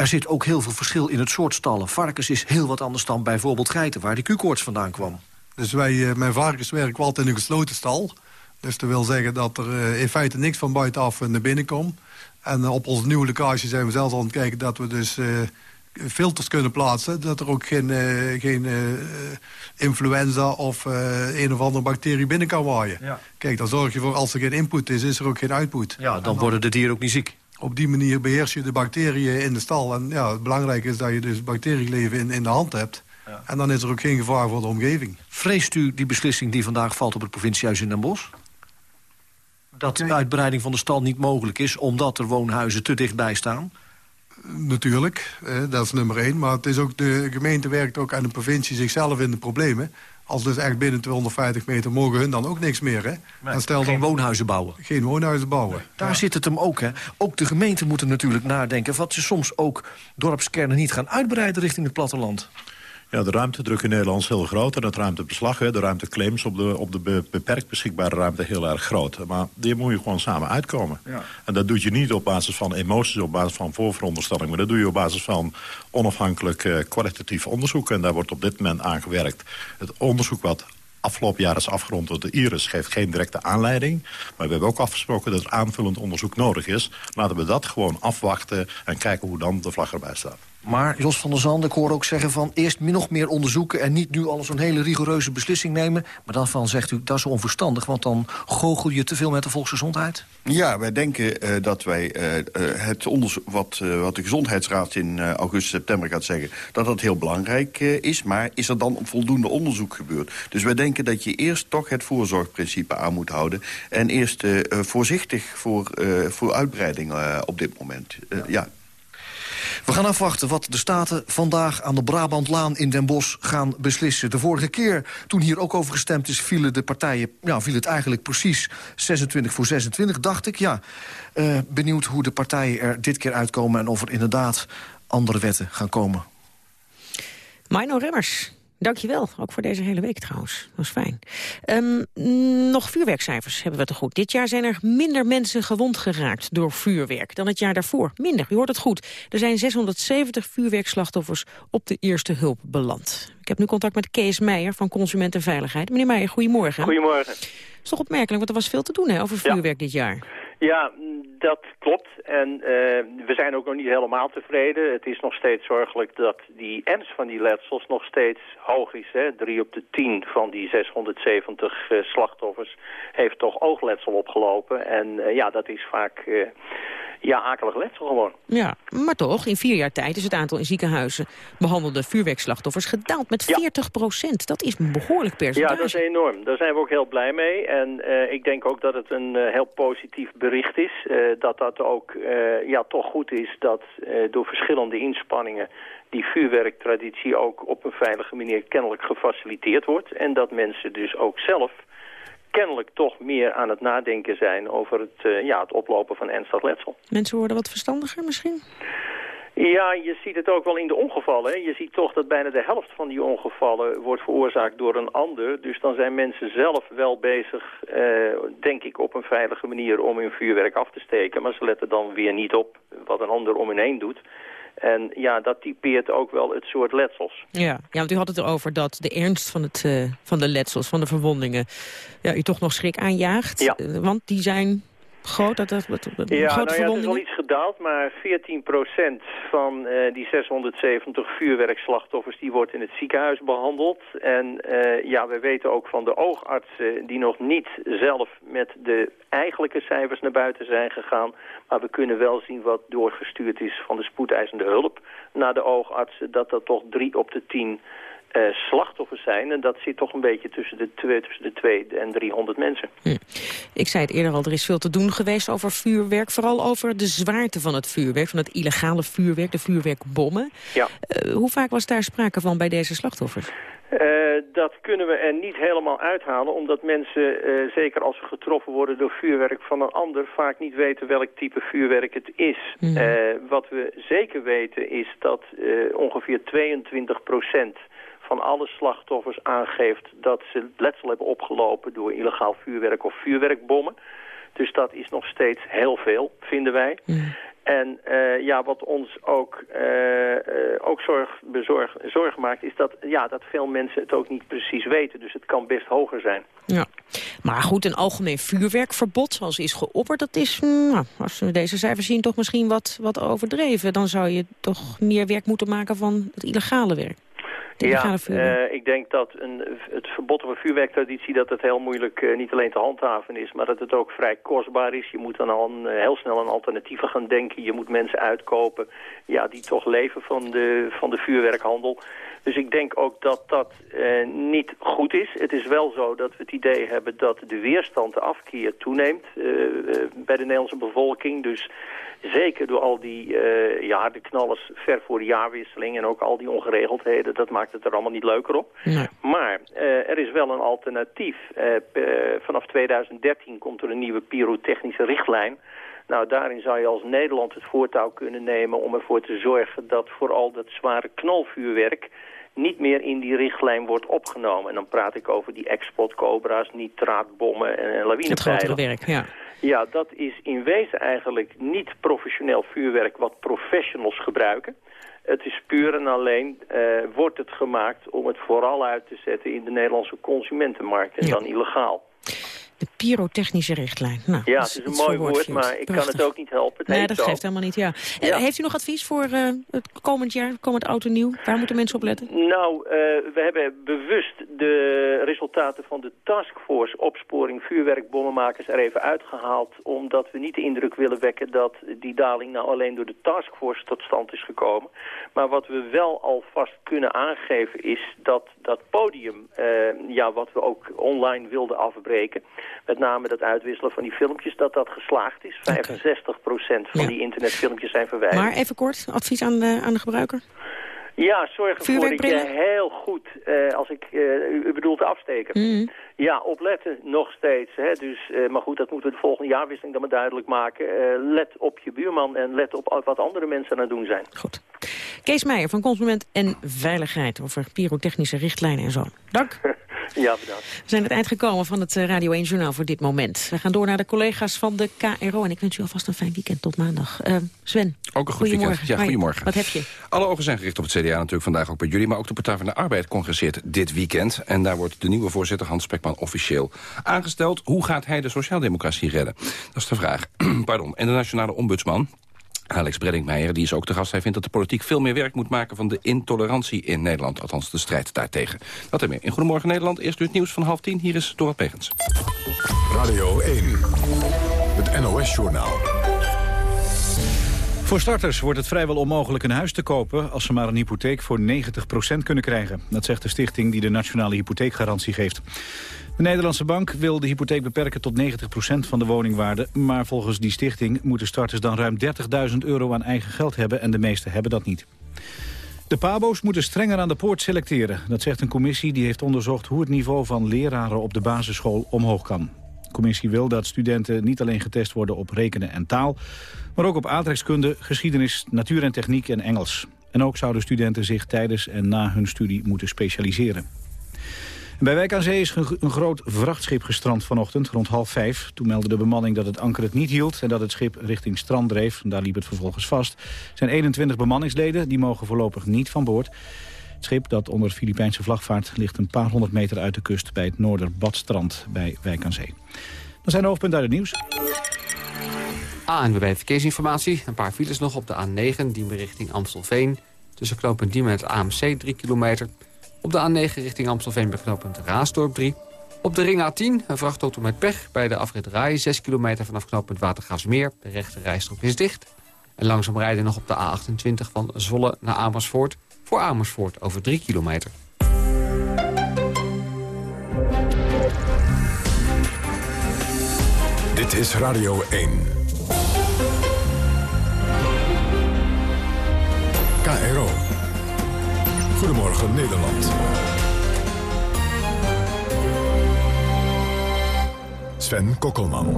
Er zit ook heel veel verschil in het soort stallen. Varkens is heel wat anders dan bijvoorbeeld geiten... waar die Q-koorts vandaan kwam. Dus wij, uh, mijn varkens werken altijd in een gesloten stal. Dus dat wil zeggen dat er uh, in feite niks van buitenaf naar binnen komt. En op onze nieuwe locatie zijn we zelfs aan het kijken... dat we dus filters kunnen plaatsen. Dat er ook geen, geen influenza of een of andere bacterie binnen kan waaien. Ja. Kijk, dan zorg je voor als er geen input is, is er ook geen output. Ja, dan, dan worden de dieren ook niet ziek op die manier beheers je de bacteriën in de stal. En ja, het belangrijke is dat je dus bacterieleven in, in de hand hebt. Ja. En dan is er ook geen gevaar voor de omgeving. Vreest u die beslissing die vandaag valt op het provinciehuis in Den Bosch? Dat de uitbreiding van de stal niet mogelijk is... omdat er woonhuizen te dichtbij staan? Natuurlijk, eh, dat is nummer één. Maar het is ook de gemeente werkt ook aan de provincie zichzelf in de problemen. Als dus echt binnen 250 meter mogen hun dan ook niks meer. Hè? Nee, en stel geen dan, woonhuizen bouwen. Geen woonhuizen bouwen. Nee, daar ja. zit het hem ook. Hè? Ook de gemeenten moeten natuurlijk nadenken... wat ze soms ook dorpskernen niet gaan uitbreiden richting het platteland. Ja, de ruimtedruk in Nederland is heel groot. En het ruimtebeslag, hè, de ruimteclaims op de, op de beperkt beschikbare ruimte heel erg groot. Maar die moet je gewoon samen uitkomen. Ja. En dat doe je niet op basis van emoties, op basis van voorveronderstelling. Maar dat doe je op basis van onafhankelijk eh, kwalitatief onderzoek. En daar wordt op dit moment aan gewerkt. Het onderzoek wat afgelopen jaar is afgerond door de IRIS... geeft geen directe aanleiding. Maar we hebben ook afgesproken dat er aanvullend onderzoek nodig is. Laten we dat gewoon afwachten en kijken hoe dan de vlag erbij staat. Maar Jos van der Zanden, ik hoor ook zeggen van... eerst nog meer onderzoeken en niet nu al zo'n hele rigoureuze beslissing nemen. Maar dan van zegt u, dat is onverstandig... want dan goochel je te veel met de volksgezondheid? Ja, wij denken uh, dat wij uh, uh, het onderzoek... Wat, wat de Gezondheidsraad in augustus, september gaat zeggen... dat dat heel belangrijk is. Maar is er dan voldoende onderzoek gebeurd? Dus wij denken dat je eerst toch het voorzorgprincipe aan moet houden... en eerst voorzichtig voor, voor uitbreiding op dit moment. Ja. ja. We gaan afwachten wat de Staten vandaag aan de Brabantlaan in Den Bosch gaan beslissen. De vorige keer, toen hier ook over gestemd is, vielen de partijen... Ja, viel het eigenlijk precies 26 voor 26, dacht ik. Ja, uh, benieuwd hoe de partijen er dit keer uitkomen... en of er inderdaad andere wetten gaan komen. Mino Remmers, Dankjewel, ook voor deze hele week trouwens. Dat is fijn. Um, nog vuurwerkcijfers hebben we te goed. Dit jaar zijn er minder mensen gewond geraakt door vuurwerk dan het jaar daarvoor. Minder, u hoort het goed. Er zijn 670 vuurwerkslachtoffers op de eerste hulp beland. Ik heb nu contact met Kees Meijer van Consumentenveiligheid. Meneer Meijer, goedemorgen. Goedemorgen. Het is toch opmerkelijk, want er was veel te doen hè, over vuurwerk dit jaar. Ja, dat klopt. En uh, we zijn ook nog niet helemaal tevreden. Het is nog steeds zorgelijk dat die ernst van die letsels nog steeds hoog is. Hè. Drie op de tien van die 670 uh, slachtoffers heeft toch oogletsel opgelopen. En uh, ja, dat is vaak ja, akelig letsel gewoon. Ja, maar toch, in vier jaar tijd is het aantal in ziekenhuizen behandelde vuurwerkslachtoffers gedaald met 40 procent. Dat is een behoorlijk percentage. Ja, dat is enorm. Daar zijn we ook heel blij mee. En uh, ik denk ook dat het een uh, heel positief bericht is. Uh, dat dat ook ja, toch goed is dat door verschillende inspanningen die vuurwerktraditie ook op een veilige manier kennelijk gefaciliteerd wordt. En dat mensen dus ook zelf kennelijk toch meer aan het nadenken zijn over het, uh, ja, het oplopen van ernstig letsel. Mensen worden wat verstandiger misschien? Ja, je ziet het ook wel in de ongevallen. Je ziet toch dat bijna de helft van die ongevallen wordt veroorzaakt door een ander. Dus dan zijn mensen zelf wel bezig, eh, denk ik, op een veilige manier om hun vuurwerk af te steken. Maar ze letten dan weer niet op wat een ander om hen heen doet. En ja, dat typeert ook wel het soort letsels. Ja, ja want u had het erover dat de ernst van, het, uh, van de letsels, van de verwondingen... Ja, u toch nog schrik aanjaagt. Ja. Uh, want die zijn groot, dat, dat, dat, ja, nou ja, het is wel iets gedaald, maar 14% van uh, die 670 vuurwerkslachtoffers... die wordt in het ziekenhuis behandeld. En uh, ja, we weten ook van de oogartsen die nog niet zelf met de eigenlijke cijfers naar buiten zijn gegaan... maar we kunnen wel zien wat doorgestuurd is van de spoedeisende hulp naar de oogartsen... dat dat toch 3 op de 10 uh, slachtoffers zijn. En dat zit toch een beetje tussen de, twee, tussen de 2 en 300 mensen. Hm. Ik zei het eerder al, er is veel te doen geweest over vuurwerk. Vooral over de zwaarte van het vuurwerk, van het illegale vuurwerk, de vuurwerkbommen. Ja. Uh, hoe vaak was daar sprake van bij deze slachtoffers? Uh, dat kunnen we er niet helemaal uithalen, omdat mensen, uh, zeker als ze getroffen worden door vuurwerk van een ander, vaak niet weten welk type vuurwerk het is. Mm. Uh, wat we zeker weten is dat ongeveer 22 procent van alle slachtoffers aangeeft dat ze letsel hebben opgelopen door illegaal vuurwerk of vuurwerkbommen. Dus dat is nog steeds heel veel, vinden wij. Mm. En uh, ja, wat ons ook, uh, uh, ook zorg, bezorg, zorg maakt, is dat, ja, dat veel mensen het ook niet precies weten. Dus het kan best hoger zijn. Ja, maar goed, een algemeen vuurwerkverbod, zoals is geopperd, dat is, nou, als we deze cijfers zien, toch misschien wat, wat overdreven. Dan zou je toch meer werk moeten maken van het illegale werk. Ja, uh, ik denk dat een, het verbod op een vuurwerktraditie... dat het heel moeilijk uh, niet alleen te handhaven is... maar dat het ook vrij kostbaar is. Je moet dan al een, heel snel aan alternatieven gaan denken. Je moet mensen uitkopen ja, die toch leven van de, van de vuurwerkhandel. Dus ik denk ook dat dat uh, niet goed is. Het is wel zo dat we het idee hebben dat de weerstand, de afkeer toeneemt... bij de Nederlandse bevolking. Dus zeker door al die ja, de knallers ver voor de jaarwisseling en ook al die ongeregeldheden, dat maakt het er allemaal niet leuker op. Nee. Maar uh, er is wel een alternatief. Uh, vanaf 2013 komt er een nieuwe pyrotechnische richtlijn. Nou, daarin zou je als Nederland het voortouw kunnen nemen om ervoor te zorgen dat vooral dat zware knalvuurwerk niet meer in die richtlijn wordt opgenomen. En dan praat ik over die export cobra's, nitraatbommen en, en lawinepijlen. Het grotere werk, ja. Ja, dat is in wezen eigenlijk niet professioneel vuurwerk wat professionals gebruiken. Het is puur en alleen uh, wordt het gemaakt om het vooral uit te zetten in de Nederlandse consumentenmarkt en dan illegaal. De pyrotechnische richtlijn. Nou, ja, het is een mooi woord, maar ik kan het ook niet helpen. Het nee, dat geeft helemaal niet, ja. ja. Heeft u nog advies voor uh, het komend jaar, komend oud en nieuw? Waar moeten mensen op letten? Nou, uh, we hebben bewust de resultaten van de taskforce opsporing vuurwerkbommenmakers er even uitgehaald. Omdat we niet de indruk willen wekken dat die daling nou alleen door de taskforce tot stand is gekomen. Maar wat we wel alvast kunnen aangeven is dat dat podium, uh, ja, wat we ook online wilden afbreken met name dat uitwisselen van die filmpjes, dat dat geslaagd is. 65% van die internetfilmpjes zijn verwijderd. Maar even kort, advies aan de, aan de gebruiker? Ja, zorg ervoor dat je heel goed, uh, als ik, uh, u, u, bedoelt afsteken. Mm. Ja, opletten nog steeds. Hè? Dus, uh, maar goed, dat moeten we de volgende jaarwisseling dan maar duidelijk maken. let op je buurman en let op wat andere mensen aan het doen zijn. Goed. Kees Meijer van Consument en Veiligheid over pyrotechnische richtlijnen en zo. Dank. <laughs> Ja, bedankt. We zijn het eind gekomen van het Radio 1 Journaal voor dit moment. We gaan door naar de collega's van de KRO. En ik wens u alvast een fijn weekend tot maandag. Uh, Sven, Ook een goed weekend. Ja, goedemorgen. Wat heb je? Alle ogen zijn gericht op het CDA natuurlijk vandaag ook bij jullie. Maar ook de Partij van de Arbeid congresseert dit weekend. En daar wordt de nieuwe voorzitter Hans Spekman officieel aangesteld. Hoe gaat hij de sociaaldemocratie redden? Dat is de vraag. <clears throat> Pardon. En de nationale ombudsman, Alex Breddingmeijer die is ook de gast. Hij vindt dat de politiek veel meer werk moet maken van de intolerantie in Nederland. Althans, de strijd daartegen. Dat en meer in Goedemorgen Nederland. Eerst nu het nieuws van half tien. Hier is Dorot Pegens. Radio 1, het NOS-journaal. Voor starters wordt het vrijwel onmogelijk een huis te kopen... als ze maar een hypotheek voor 90% kunnen krijgen. Dat zegt de stichting die de nationale hypotheekgarantie geeft. De Nederlandse bank wil de hypotheek beperken tot 90% van de woningwaarde. Maar volgens die stichting moeten starters dan ruim 30.000 euro aan eigen geld hebben... en de meesten hebben dat niet. De pabo's moeten strenger aan de poort selecteren. Dat zegt een commissie die heeft onderzocht hoe het niveau van leraren op de basisschool omhoog kan. De commissie wil dat studenten niet alleen getest worden op rekenen en taal... maar ook op aardrijkskunde, geschiedenis, natuur en techniek en Engels. En ook zouden studenten zich tijdens en na hun studie moeten specialiseren. Bij Wijk aan Zee is een groot vrachtschip gestrand vanochtend rond half vijf. Toen meldde de bemanning dat het anker het niet hield en dat het schip richting strand dreef. Daar liep het vervolgens vast. Er zijn 21 bemanningsleden, die mogen voorlopig niet van boord. Het schip dat onder de Filipijnse vlag vaart ligt een paar honderd meter uit de kust bij het Noorderbadstrand bij Wijk aan Zee. Dan zijn de hoofdpunten uit het nieuws. ANWB Verkeersinformatie. Een paar files nog op de A9, die richting Amstelveen. Tussen knooppunt Diemen en het AMC 3 kilometer. Op de A9 richting Amstelveen bij knooppunt Raasdorp 3. Op de ring A10 een vrachtauto met pech bij de afrit Rai. 6 kilometer vanaf knooppunt Watergraafsmeer. De rechte rijstrook is dicht. En langzaam rijden nog op de A28 van Zwolle naar Amersfoort. Voor Amersfoort over 3 kilometer. Dit is Radio 1. KRO. Goedemorgen Nederland. Sven Kokkelman.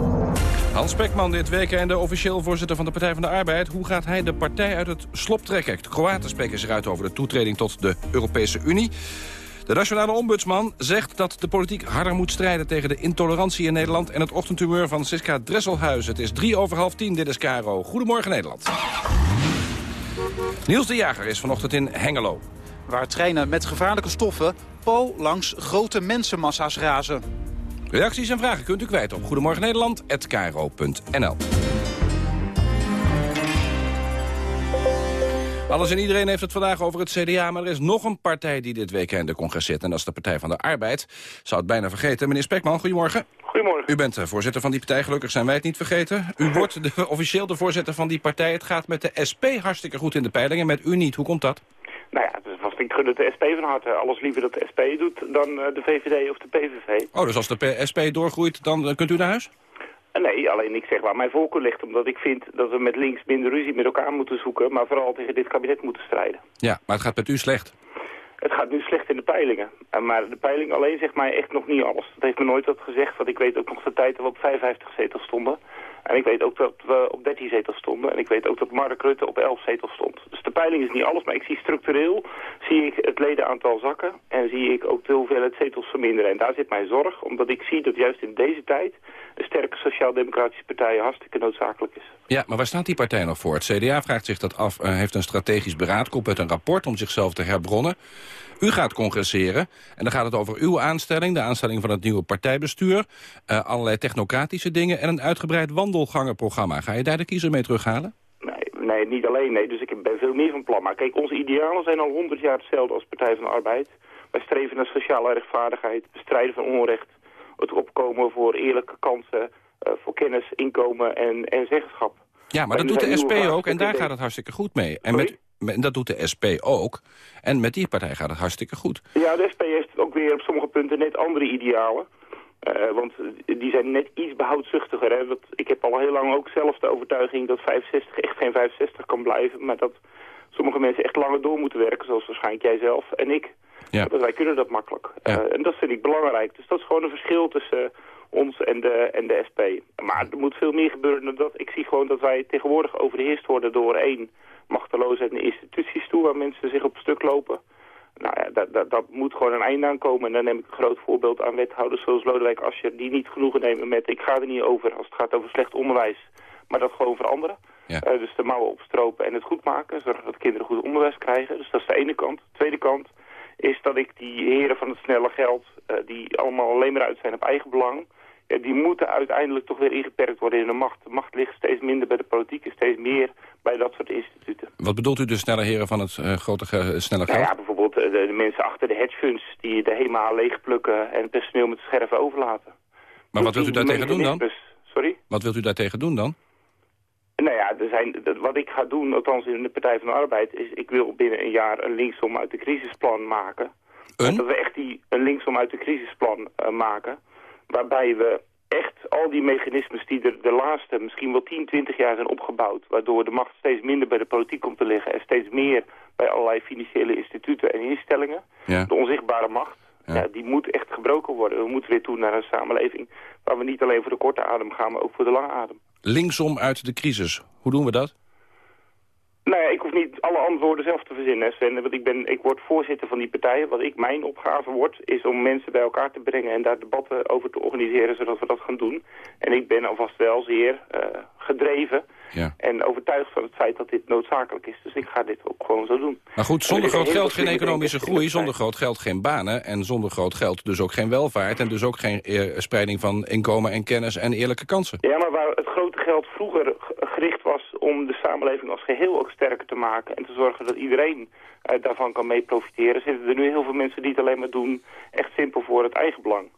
Hans Spekman dit weekend de officieel voorzitter van de Partij van de Arbeid. Hoe gaat hij de partij uit het slop trekken? De Kroaten spreken zich uit over de toetreding tot de Europese Unie. De nationale ombudsman zegt dat de politiek harder moet strijden... tegen de intolerantie in Nederland en het ochtendtumeur van Siska Dresselhuis. Het is drie over half tien, dit is Caro. Goedemorgen Nederland. Niels de Jager is vanochtend in Hengelo. Waar treinen met gevaarlijke stoffen po langs grote mensenmassa's razen. Reacties en vragen kunt u kwijt op Goedemorgen Nederland@kro.nl. Alles en iedereen heeft het vandaag over het CDA... maar er is nog een partij die dit weekend de congres zit... en dat is de Partij van de Arbeid. Zou het bijna vergeten. Meneer Spekman, goedemorgen. Goedemorgen. U bent voorzitter van die partij, gelukkig zijn wij het niet vergeten. U wordt de, <laughs> officieel de voorzitter van die partij. Het gaat met de SP hartstikke goed in de peilingen, met u niet. Hoe komt dat? Nou ja, dus vast ik gun het de SP van harte. Alles liever dat de SP doet dan de VVD of de PVV. Oh, dus als de SP doorgroeit, dan kunt u naar huis? Nee, alleen ik zeg waar mijn voorkeur ligt. Omdat ik vind dat we met links minder ruzie met elkaar moeten zoeken. Maar vooral tegen dit kabinet moeten strijden. Ja, maar het gaat met u slecht. Het gaat nu slecht in de peilingen. Maar de peiling alleen zegt mij echt nog niet alles. Dat heeft me nooit wat gezegd. Want ik weet ook nog de tijd dat we op 55 zetels stonden. En ik weet ook dat we op 13 zetels stonden. En ik weet ook dat Mark Rutte op 11 zetels stond. Dus de peiling is niet alles, maar ik zie structureel zie ik het ledenaantal zakken. En zie ik ook de hoeveelheid zetels verminderen. En daar zit mijn zorg, omdat ik zie dat juist in deze tijd... een sterke sociaal-democratische partij hartstikke noodzakelijk is. Ja, maar waar staat die partij nog voor? Het CDA vraagt zich dat af, uh, heeft een strategisch beraad, komt met een rapport om zichzelf te herbronnen. U gaat congresseren en dan gaat het over uw aanstelling... de aanstelling van het nieuwe partijbestuur... Uh, allerlei technocratische dingen en een uitgebreid wandelgangenprogramma. Ga je daar de kiezer mee terughalen? Nee, nee, niet alleen. Nee. Dus ik ben veel meer van plan. Maar kijk, onze idealen zijn al honderd jaar hetzelfde als Partij van de Arbeid. Wij streven naar sociale rechtvaardigheid, bestrijden van onrecht... het opkomen voor eerlijke kansen, uh, voor kennis, inkomen en, en zeggenschap. Ja, maar dat doet de SP ook en daar gaat het hartstikke goed mee. En met, en dat doet de SP ook. En met die partij gaat het hartstikke goed. Ja, de SP heeft ook weer op sommige punten net andere idealen. Uh, want die zijn net iets behoudzuchtiger. Hè? Dat, ik heb al heel lang ook zelf de overtuiging dat 65 echt geen 65 kan blijven. Maar dat sommige mensen echt langer door moeten werken, zoals waarschijnlijk jij zelf en ik. Ja. Dat wij kunnen dat makkelijk. Ja. Uh, en dat vind ik belangrijk. Dus dat is gewoon een verschil tussen ons en de, en de SP. Maar er moet veel meer gebeuren dan dat. Ik zie gewoon dat wij tegenwoordig overheerst worden door één machteloosheid naar instituties toe waar mensen zich op stuk lopen. Nou ja, dat, dat, dat moet gewoon een einde aan komen. En dan neem ik een groot voorbeeld aan wethouders zoals Lodewijk Asscher... die niet genoegen nemen met ik ga er niet over als het gaat over slecht onderwijs. Maar dat gewoon veranderen. Ja. Uh, dus de mouwen opstropen en het goed maken. Zorgen dat kinderen goed onderwijs krijgen. Dus dat is de ene kant. De tweede kant is dat ik die heren van het snelle geld... Uh, die allemaal alleen maar uit zijn op eigen belang ja, die moeten uiteindelijk toch weer ingeperkt worden in de macht. De macht ligt steeds minder bij de politiek en steeds meer bij dat soort instituten. Wat bedoelt u de snelle heren van het uh, grote ge snelle geld? Nou ja, bijvoorbeeld de, de, mensen achter de hedgefunds die de HEMA leegplukken en het personeel met scherven overlaten. Maar wat wilt u daartegen doen dan? Sorry? Wat wilt u daartegen doen dan? Nou ja, er zijn, wat ik ga doen, althans in de Partij van de Arbeid, is ik wil binnen een jaar een linksom uit de crisisplan maken. Een? Dat we echt die, een linksom uit de crisisplan uh, maken waarbij we echt al die mechanismes die er de laatste misschien wel 10, 20 jaar zijn opgebouwd... waardoor de macht steeds minder bij de politiek komt te liggen... en steeds meer bij allerlei financiële instituten en instellingen. Ja. De onzichtbare macht, ja. ja. die moet echt gebroken worden. We moeten weer toe naar een samenleving waar we niet alleen voor de korte adem gaan... maar ook voor de lange adem. Linksom uit de crisis. Hoe doen we dat? Nou ja, ik hoef niet alle antwoorden zelf te verzinnen, Sven. Want ik, ben, ik word voorzitter van die partijen. Wat ik, mijn opgave wordt, is om mensen bij elkaar te brengen... en daar debatten over te organiseren, zodat we dat gaan doen. En ik ben alvast wel zeer uh, gedreven ja. en overtuigd van het feit dat dit noodzakelijk is. Dus ik ga dit ook gewoon zo doen. Maar goed, zonder groot geld geen economische groei, zonder groot geld geen banen... en zonder groot geld dus ook geen welvaart... en dus ook geen spreiding van inkomen en kennis en eerlijke kansen. Ja, maar waar het grote geld vroeger gericht was om de samenleving als geheel ook sterker te maken... en te zorgen dat iedereen uh, daarvan kan mee profiteren... zitten er nu heel veel mensen die het alleen maar doen... echt simpel voor het eigen belang.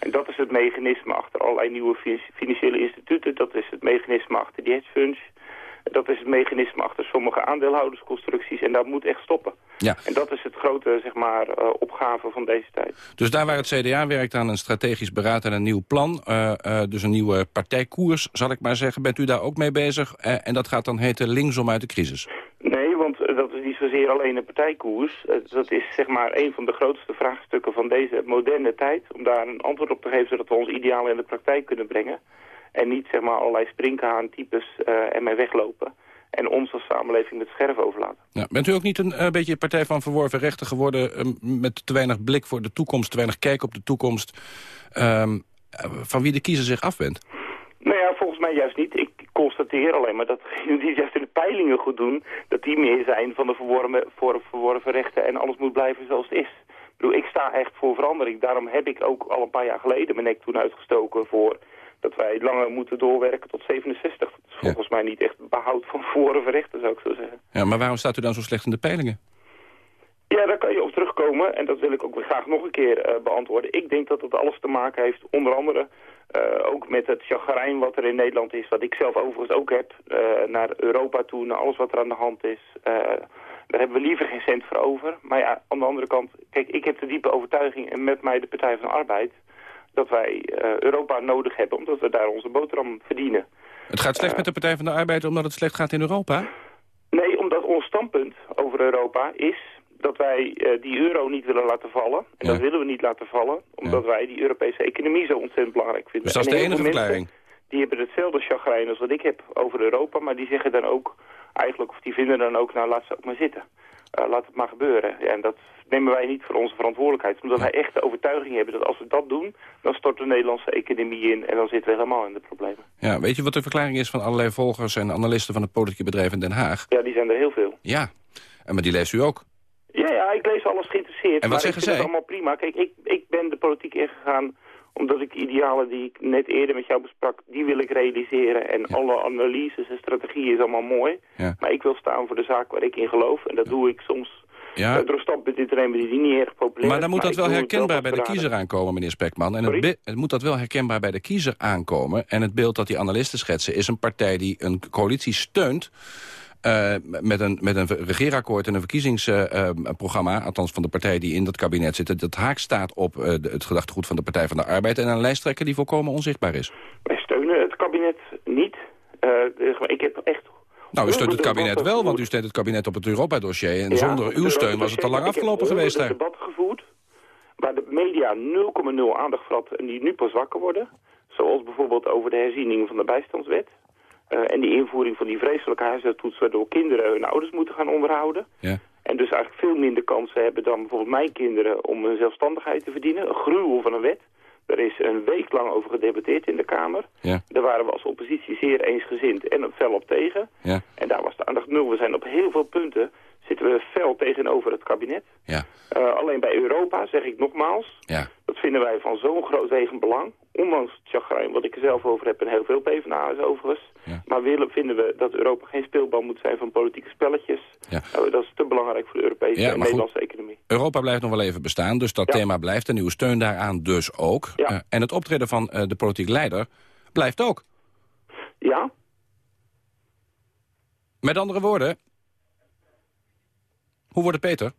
En dat is het mechanisme achter allerlei nieuwe financiële instituten. Dat is het mechanisme achter die hedgefunds. Dat is het mechanisme achter sommige aandeelhoudersconstructies. En dat moet echt stoppen. Ja. En dat is het grote zeg maar, uh, opgave van deze tijd. Dus daar waar het CDA werkt aan een strategisch beraad en een nieuw plan... Uh, uh, dus een nieuwe partijkoers, zal ik maar zeggen... bent u daar ook mee bezig? en dat gaat dan heten linksom uit de crisis? Nee, want dat is niet zozeer alleen een partijkoers. dat is zeg maar een van de grootste vraagstukken van deze moderne tijd. Om daar een antwoord op te geven zodat we ons ideaal in de praktijk kunnen brengen. En niet zeg maar allerlei springhaan types uh, ermee weglopen. En ons als samenleving met scherf overlaten. Ja, bent u ook niet een uh, beetje partij van verworven rechten geworden... Uh, met te weinig blik voor de toekomst, te weinig kijk op de toekomst... van wie de kiezer zich afwendt? Nou ja, volgens mij juist niet. Ik constateer alleen maar dat degenen <laughs> die juist in de peilingen goed doen... dat die meer zijn van de verworven, voor verworven rechten en alles moet blijven zoals het is. Ik bedoel, ik sta echt voor verandering. Daarom heb ik ook al een paar jaar geleden mijn nek toen uitgestoken voor dat wij langer moeten doorwerken tot 67. Dat is volgens ja. mij niet echt behoud van verworven rechten, zou ik zo zeggen. Ja, maar waarom staat u dan zo slecht in de peilingen? Ja, daar kan je op terugkomen en dat wil ik ook graag nog een keer uh, beantwoorden. Ik denk dat dat alles te maken heeft, onder andere uh, ook met het chagrijn wat er in Nederland is, wat ik zelf overigens ook heb, uh, naar Europa toe, naar alles wat er aan de hand is. daar hebben we liever geen cent voor over. Maar ja, aan de andere kant, kijk, ik heb de diepe overtuiging en met mij de Partij van de Arbeid dat wij uh, Europa nodig hebben, omdat we daar onze boterham verdienen. Het gaat slecht uh, met de Partij van de Arbeid omdat het slecht gaat in Europa? Nee, omdat ons standpunt over Europa is dat wij uh, die euro niet willen laten vallen. En ja. dat willen we niet laten vallen, omdat ja. wij die Europese economie zo ontzettend belangrijk vinden. Dus dat is de enige verklaring? die hebben hetzelfde chagrijn als wat ik heb over Europa, maar die zeggen dan ook eigenlijk, of die vinden dan ook, nou laat ze ook maar zitten. Uh, laat het maar gebeuren. Ja, en dat nemen wij niet voor onze verantwoordelijkheid. Omdat wij echt de overtuiging hebben dat als we dat doen... dan stort de Nederlandse economie in en dan zitten we helemaal in de problemen. Ja, weet je wat de verklaring is van allerlei volgers en analisten van het politieke bedrijf in Den Haag? Ja, die zijn er heel veel. Ja, en maar die leest u ook? Ja, ja, ik lees alles geïnteresseerd. En wat zeggen zij? Het allemaal prima. Kijk, ik, ik ben de politiek ingegaan omdat ik idealen die ik net eerder met jou besprak, die wil ik realiseren. En alle analyses en strategieën is allemaal mooi. Ja. Maar ik wil staan voor de zaak waar ik in geloof. En dat doe ik soms Ja. door stap dit nemen die niet erg populair Maar dan moet dat wel herkenbaar bij de kiezer aankomen, meneer Spekman. En het moet dat wel herkenbaar bij de kiezer aankomen. En het beeld dat die analisten schetsen is een partij die een coalitie steunt... eh, met, een, met een regeerakkoord en een verkiezingsprogramma... althans van de partij die in dat kabinet zit... dat haak staat op eh, het gedachtegoed van de Partij van de Arbeid... en een lijsttrekker die volkomen onzichtbaar is. Wij steunen het kabinet niet. Eh, ik heb echt... Nou, u steunt het kabinet wel, want u steunt het kabinet op het Europa-dossier... en Ja, zonder uw steun was het al lang Ik heb afgelopen geweest daar. honderden debatten gevoerd waar de media 0,0 aandacht voor had en die nu pas wakker worden. Zoals bijvoorbeeld over de herziening van de bijstandswet. Eh, en die invoering van die vreselijke huishoudtoets waardoor kinderen hun ouders moeten gaan onderhouden. Ja. En dus eigenlijk veel minder kansen hebben dan bijvoorbeeld mijn kinderen om hun zelfstandigheid te verdienen. Een gruwel van een wet. Er is een week lang over gedebatteerd in de Kamer. Ja. Daar waren we als oppositie zeer eensgezind en fel op tegen. Ja. En daar was de aandacht nul. We zijn op heel veel punten zitten we fel tegenover het kabinet. Ja. Eh, alleen bij Europa, zeg ik nogmaals, Ja. dat vinden wij van zo'n groot wegend belang. Ondanks het chagrijn wat ik er zelf over heb en heel veel PvdA's overigens. Maar willen, vinden we dat Europa geen speelbal moet zijn van politieke spelletjes. Ja. Nou, dat is te belangrijk voor de Europese Ja, en goed. Nederlandse economie. Europa blijft nog wel even bestaan, dus dat Ja. thema blijft. En uw steun daaraan dus ook. Ja. Eh, en het optreden van eh, de politiek leider blijft ook. Ja, Met andere woorden, hoe wordt het beter?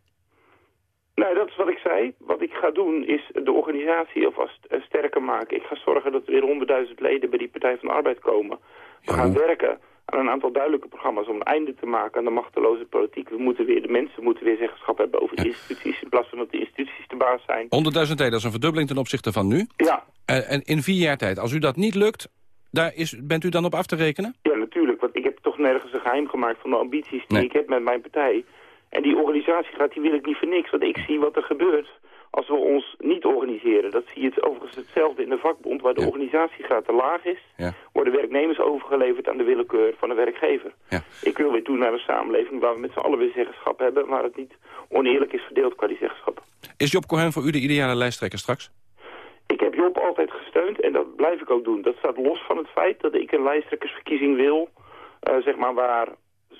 Nou, dat is wat ik zei. Wat ik ga doen is de organisatie alvast eh, sterker maken. Ik ga zorgen dat er weer 100.000 leden bij die Partij van de Arbeid komen. We gaan werken aan een aantal duidelijke programma's om een einde te maken aan de machteloze politiek. We moeten weer, de mensen moeten weer zeggenschap hebben over de instituties in plaats van dat de instituties de baas zijn. 100.000 leden, dat is een verdubbeling ten opzichte van nu. Ja. En, en in vier jaar tijd, als u dat niet lukt, daar is, bent u dan op af te rekenen? Ja, natuurlijk. Want ik heb toch nergens een geheim gemaakt van de ambities die Nee. ik heb met mijn partij. En die organisatiegraad die wil ik niet voor niks. Want ik zie wat er gebeurt als we ons niet organiseren. Dat zie je het overigens hetzelfde in de vakbond. Waar de organisatiegraad te laag is, Ja. worden werknemers overgeleverd aan de willekeur van de werkgever. Ja. Ik wil weer toe naar een samenleving waar we met z'n allen weer zeggenschap hebben. Waar het niet oneerlijk is verdeeld qua die zeggenschap. Is Job Cohen voor u de ideale lijsttrekker straks? Ik heb Job altijd gesteund en dat blijf ik ook doen. Dat staat los van het feit dat ik een lijsttrekkersverkiezing wil... eh, zeg maar waar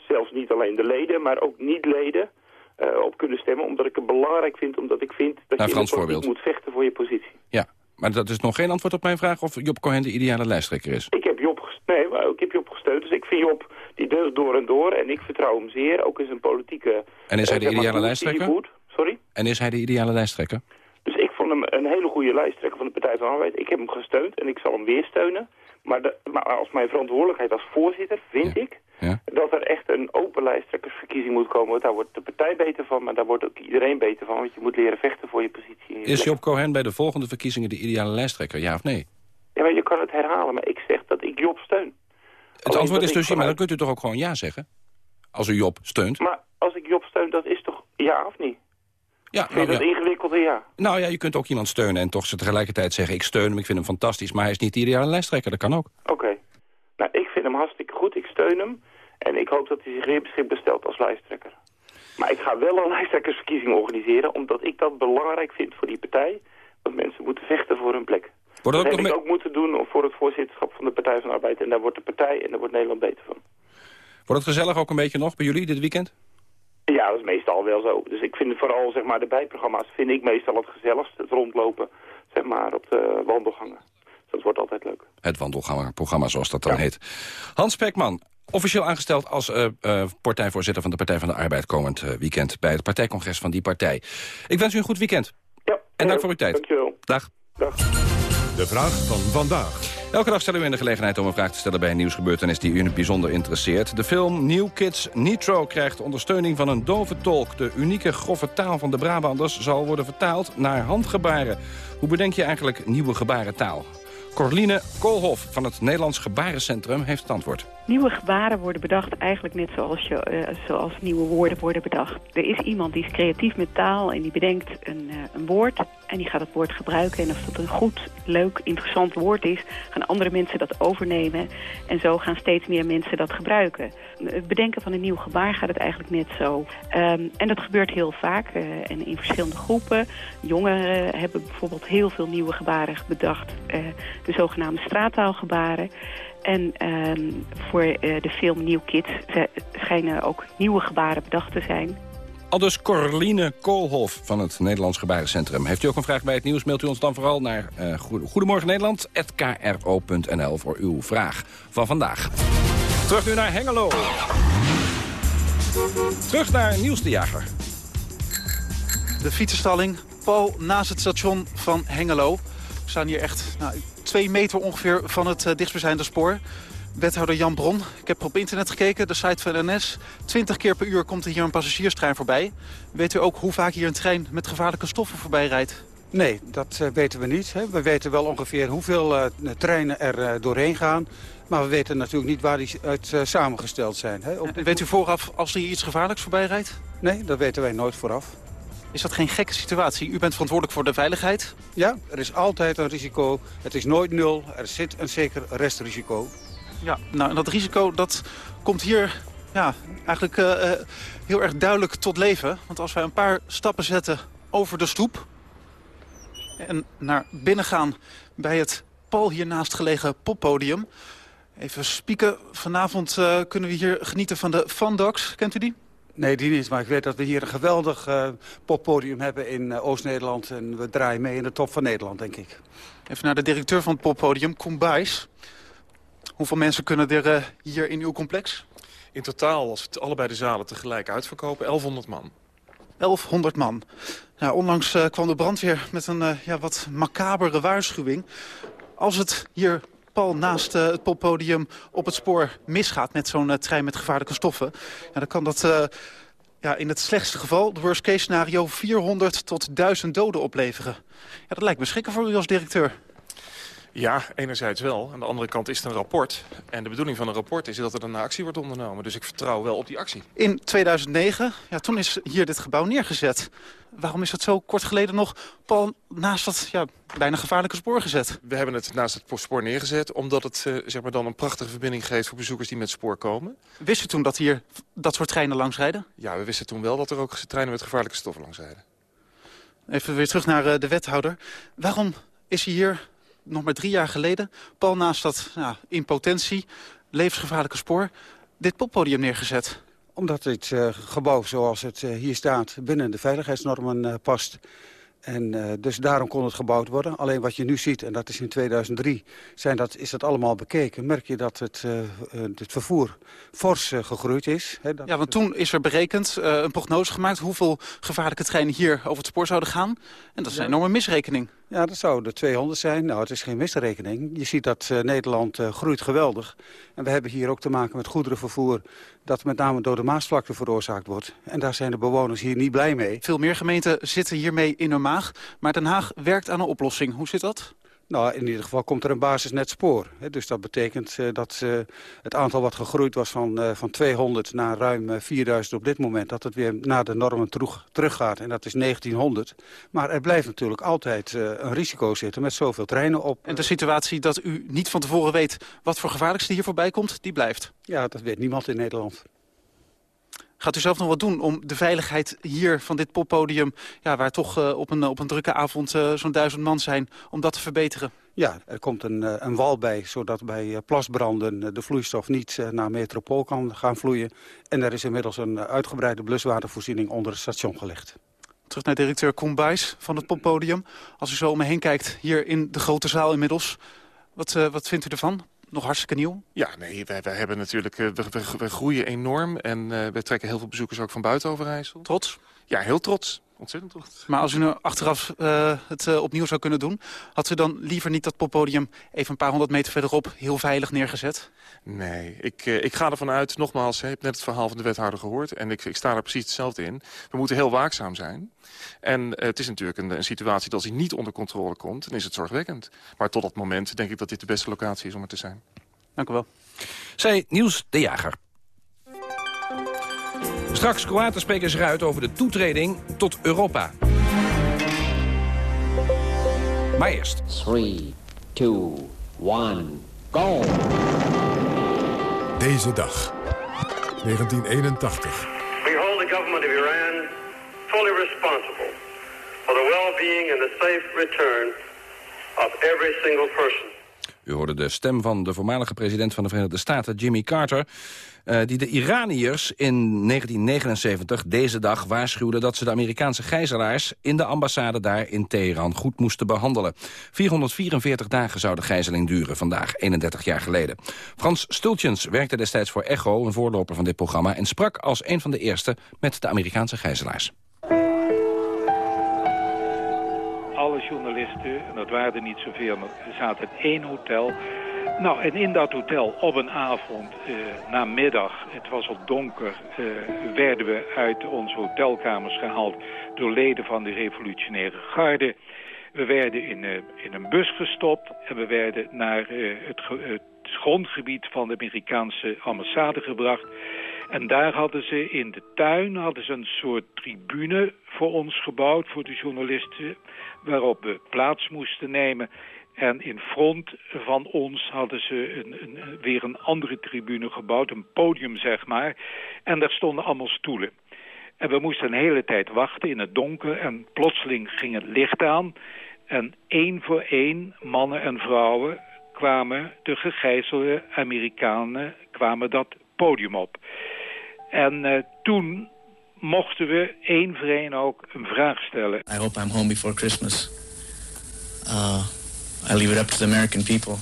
zelfs niet alleen de leden, maar ook niet-leden... eh, op kunnen stemmen, omdat ik het belangrijk vind... omdat ik vind dat Nou, je Frans de voorbeeld. moet vechten voor je positie. Ja, maar dat is nog geen antwoord op mijn vraag of Job Cohen de ideale lijsttrekker is. Ik heb Job, nee, maar ik heb Job gesteund, dus ik vind Job die deugt door en door... en ik vertrouw hem zeer, ook in zijn politieke... En is hij eh, de zeg maar, ideale lijsttrekker? hij. Sorry? En is hij de ideale lijsttrekker? Dus ik vond hem een hele goede lijsttrekker van de Partij van de Arbeid. Ik heb hem gesteund en ik zal hem weer steunen. Maar, de, maar als mijn verantwoordelijkheid als voorzitter vind ik Ja. dat er echt een open lijsttrekkersverkiezing moet komen. Want daar wordt de partij beter van, maar daar wordt ook iedereen beter van. Want je moet leren vechten voor je positie. je Is. Job Cohen bij de volgende verkiezingen de ideale lijsttrekker, ja of nee? Ja, maar je kan het herhalen, maar ik zeg dat ik Job steun. Het Alleen antwoord is dus ja, maar dan kunt u toch ook gewoon ja zeggen? Als u Job steunt. Maar als ik Job steun, dat is toch ja of niet? Ja, Vind je nou, dat ja. ingewikkelder ja? nou ja, je kunt ook iemand steunen en toch tegelijkertijd zeggen... ik steun hem, ik vind hem fantastisch, maar hij is niet de ideale lijsttrekker. Dat kan ook. Oké. Nou, ik vind hem hartstikke goed. Ik steun hem. En ik hoop dat hij zich weer beschikbaar stelt als lijsttrekker. Maar ik ga wel een <laughs> lijsttrekkersverkiezing organiseren... omdat ik dat belangrijk vind voor die partij. Dat mensen moeten vechten voor hun plek. Wordt dat heb nog ik mee- ook moeten doen voor het voorzitterschap van de Partij van de Arbeid. En daar wordt de partij en daar wordt Nederland beter van. Wordt het gezellig ook een beetje nog bij jullie dit weekend? Ja, dat is meestal wel zo. Dus ik vind vooral zeg maar, de bijprogramma's vind ik meestal het gezelligst. Het rondlopen zeg maar, op de wandelgangen. Dat wordt altijd leuk. Het wandelgangerprogramma, zoals dat dan heet. Hans Pekman, officieel aangesteld als eh, eh, partijvoorzitter van de Partij van de Arbeid... komend eh, weekend bij het partijcongres van die partij. Ik wens u een goed weekend. Ja, en dank voor uw tijd. Dankjewel. Dag. Dag. De vraag van vandaag. Elke dag stellen we in de gelegenheid om een vraag te stellen bij een nieuwsgebeurtenis die u in het bijzonder interesseert. De film New Kids Nitro krijgt ondersteuning van een dove tolk. De unieke grove taal van de Brabanders zal worden vertaald naar handgebaren. Hoe bedenk je eigenlijk nieuwe gebarentaal? Corline Koolhof van het Nederlands Gebarencentrum heeft het antwoord. Nieuwe gebaren worden bedacht eigenlijk net zoals, je, uh, zoals nieuwe woorden worden bedacht. Er is iemand die is creatief met taal en die bedenkt een, uh, een woord en die gaat het woord gebruiken. En als dat een goed, leuk, interessant woord is, gaan andere mensen dat overnemen. En zo gaan steeds meer mensen dat gebruiken. Het bedenken van een nieuw gebaar gaat het eigenlijk net zo. Um, en dat gebeurt heel vaak uh, en in verschillende groepen. Jongeren hebben bijvoorbeeld heel veel nieuwe gebaren bedacht. de zogenaamde straattaalgebaren. En uh, voor de film New Kids schijnen ook nieuwe gebaren bedacht te zijn. Aldus Corline Koolhof van het Nederlands Gebarencentrum. Heeft u ook een vraag bij het nieuws, mailt u ons dan vooral naar uh, Goedemorgen Nederland@kro.nl voor uw vraag van vandaag. Terug nu naar Hengelo. Terug naar Niels de Jager. De fietsenstalling, Paul, naast het station van Hengelo. We staan hier echt nou, twee meter ongeveer van het uh, dichtstbijzijnde spoor. Wethouder Jan Bron, ik heb op internet gekeken, de site van NS. 20 keer per uur komt er hier een passagierstrein voorbij. Weet u ook hoe vaak hier een trein met gevaarlijke stoffen voorbij rijdt? Nee, dat uh, weten we niet. Hè. We weten wel ongeveer hoeveel uh, treinen er doorheen gaan. Maar we weten natuurlijk niet waar die uit samengesteld zijn. Hè. Op... Weet u vooraf als er hier iets gevaarlijks voorbij rijdt? Nee, dat weten wij nooit vooraf. Is dat geen gekke situatie? U bent verantwoordelijk voor de veiligheid? Ja, er is altijd een risico. Het is nooit nul. Er zit een zeker restrisico. Ja, nou, en dat risico dat komt hier ja, eigenlijk uh, heel erg duidelijk tot leven. Want als wij een paar stappen zetten over de stoep... en naar binnen gaan bij het pal hiernaast gelegen poppodium... even spieken. Vanavond uh, kunnen we hier genieten van de Fandogs. Kent u die? Nee, die niet. Maar ik weet dat we hier een geweldig uh, poppodium hebben in uh, Oost-Nederland. En we draaien mee in de top van Nederland, denk ik. Even naar de directeur van het poppodium, Koen Buijs. Hoeveel mensen kunnen er uh, hier in uw complex? In totaal, als we allebei de zalen tegelijk uitverkopen, 1100 man. 1100 man. Nou, onlangs uh, kwam de brandweer met een uh, ja, wat macabere waarschuwing. Als het hier pal naast uh, het poppodium op het spoor misgaat... met zo'n trein met gevaarlijke stoffen... Ja, dan kan dat ja, in het slechtste geval, de worst case scenario... 400 tot 1000 doden opleveren. Ja, dat lijkt me schrikken voor u als directeur. Ja, enerzijds wel. Aan de andere kant is het een rapport. En de bedoeling van een rapport is dat er een actie wordt ondernomen. Dus ik vertrouw wel op die actie. In 2009, ja, toen is hier dit gebouw neergezet. Waarom is het zo kort geleden nog Paul, naast dat ja, bijna gevaarlijke spoor gezet? We hebben het naast het spoor neergezet... omdat het uh, zeg maar dan een prachtige verbinding geeft voor bezoekers die met spoor komen. Wist u toen dat hier dat soort treinen langs rijden? Ja, we wisten toen wel dat er ook treinen met gevaarlijke stoffen langs rijden. Even weer terug naar uh, de wethouder. Waarom is hier nog maar drie jaar geleden... pal naast dat nou, in potentie levensgevaarlijke spoor... dit poppodium neergezet? Omdat dit uh, gebouw zoals het uh, hier staat binnen de veiligheidsnormen uh, past... En dus daarom kon het gebouwd worden. Alleen wat je nu ziet, en dat is in 2003, zijn dat, is dat allemaal bekeken. Merk je dat het, het vervoer fors gegroeid is. Hè, dat ja, want toen is er berekend, een prognose gemaakt... hoeveel gevaarlijke treinen hier over het spoor zouden gaan. En dat is een ja. enorme misrekening. Ja, dat zou de 200 zijn. Nou, het is geen misrekening. Je ziet dat Nederland groeit geweldig. En we hebben hier ook te maken met goederenvervoer... dat met name door de Maasvlakte veroorzaakt wordt. En daar zijn de bewoners hier niet blij mee. Veel meer gemeenten zitten hiermee in hun maag. Maar Den Haag werkt aan een oplossing. Hoe zit dat? Nou, in ieder geval komt er een basisnet spoor. Hè. Dus dat betekent uh, dat uh, het aantal wat gegroeid was van, uh, van 200 naar ruim 4000 op dit moment... dat het weer naar de normen terug, teruggaat en dat is 1900. Maar er blijft natuurlijk altijd een risico zitten met zoveel treinen op. En de situatie dat u niet van tevoren weet wat voor gevaarlijkste hier voorbij komt, die blijft? Ja, dat weet niemand in Nederland. Gaat u zelf nog wat doen om de veiligheid hier van dit poppodium... Ja, waar toch uh, op, een, op een drukke avond uh, zo'n duizend man zijn, om dat te verbeteren? Ja, er komt een, uh, een wal bij, zodat bij plasbranden de vloeistof niet naar metropool kan gaan vloeien. En er is inmiddels een uitgebreide bluswatervoorziening onder het station gelegd. Terug naar directeur Koen Buijs van het poppodium. Als u zo om me heen kijkt, hier in de grote zaal inmiddels, wat, wat vindt u ervan? Nog hartstikke nieuw? Ja, nee, wij, wij hebben natuurlijk, we, we, we groeien enorm en uh, we trekken heel veel bezoekers ook van buiten Overijssel. Trots? Ja, heel trots. Ontzettend goed. Maar als u nu achteraf uh, het uh, opnieuw zou kunnen doen... had u dan liever niet dat poppodium even een paar honderd meter verderop... heel veilig neergezet? Nee, ik, uh, ik ga ervan uit, nogmaals, ik heb net het verhaal van de wethouder gehoord... en ik, ik sta er precies hetzelfde in. We moeten heel waakzaam zijn. En het is natuurlijk een, een, situatie dat als hij niet onder controle komt... dan is het zorgwekkend. Maar tot dat moment denk ik dat dit de beste locatie is om er te zijn. Dank u wel. Zij Niels de Jager. Straks Kroaten spreken zich uit over de toetreding tot Europa. Maar eerst. 3, 2, 1, go! Deze dag, 1981. We hold the government of Iran fully responsible for the well-being and the safe return of every single person. U hoorde de stem van de voormalige president van de Verenigde Staten, Jimmy Carter... Uh, die de Iraniërs in 1979 deze dag waarschuwde... dat ze de Amerikaanse gijzelaars in de ambassade daar in Teheran goed moesten behandelen. 444 dagen zou de gijzeling duren, vandaag, 31 jaar geleden. Frans Stultjens werkte destijds voor Echo, een voorloper van dit programma... en sprak als een van de eerste met de Amerikaanse gijzelaars. Alle journalisten, en dat waren er niet zoveel, zaten in één hotel nou, en in dat hotel op een avond, uh, namiddag, het was al donker, uh, werden we uit onze hotelkamers gehaald door leden van de revolutionaire garde. We werden in, uh, in een bus gestopt en we werden naar het, het grondgebied van de Amerikaanse ambassade gebracht. En daar hadden ze in de tuin hadden ze een soort tribune voor ons gebouwd, voor de journalisten, waarop we plaats moesten nemen. En in front van ons hadden ze een, een, weer een andere tribune gebouwd, een podium zeg maar. En daar stonden allemaal stoelen. En we moesten een hele tijd wachten in het donker en plotseling ging het licht aan. En één voor één, mannen en vrouwen, kwamen de gegijzelde Amerikanen, kwamen dat podium op. En uh, toen mochten we één voor één ook een vraag stellen. I hope I'm home before Christmas. Uh... I leave it up to the American people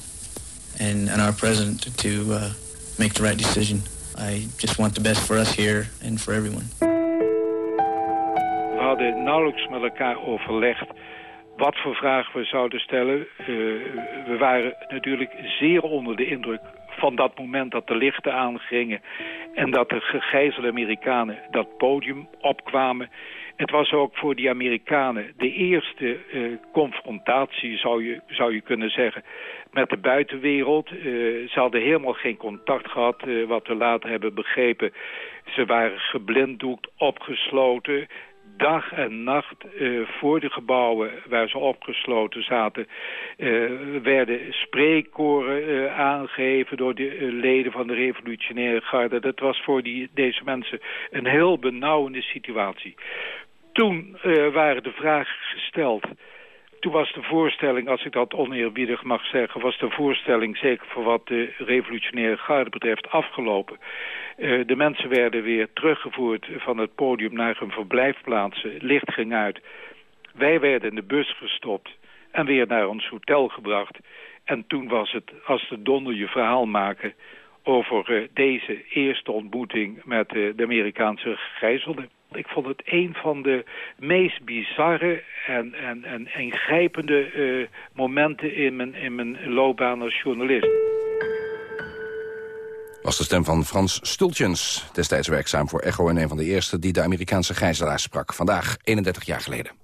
and, and our president to uh, make the right decision. I just want the best for us here and for everyone. We hadden nauwelijks met elkaar overlegd wat voor vragen we zouden stellen. Uh, we waren natuurlijk zeer onder de indruk van dat moment dat de lichten aangingen... en dat de gegijzelde Amerikanen dat podium opkwamen... Het was ook voor die Amerikanen de eerste uh, confrontatie, zou je, zou je kunnen zeggen, met de buitenwereld. Uh, ze hadden helemaal geen contact gehad, uh, wat we later hebben begrepen. Ze waren geblinddoekt, opgesloten dag en nacht voor de gebouwen waar ze opgesloten zaten... Werden spreekkoren aangegeven door de leden van de revolutionaire garde. Dat was voor die, deze mensen een heel benauwende situatie. Toen waren de vragen gesteld... Toen was de voorstelling, als ik dat oneerbiedig mag zeggen... was de voorstelling, zeker voor wat de revolutionaire garde betreft, afgelopen. Uh, de mensen werden weer teruggevoerd van het podium naar hun verblijfplaatsen. Licht ging uit. Wij werden in de bus gestopt en weer naar ons hotel gebracht. En toen was het, als de donder je verhaal maken... over uh, deze eerste ontmoeting met uh, de Amerikaanse gegijzelden. Ik vond het een van de meest bizarre en, en, en ingrijpende uh, momenten in mijn, in mijn loopbaan als journalist. Was de stem van Frans Stultjens, destijds werkzaam voor Echo... en een van de eerste die de Amerikaanse gijzelaar sprak. Vandaag, 31 jaar geleden.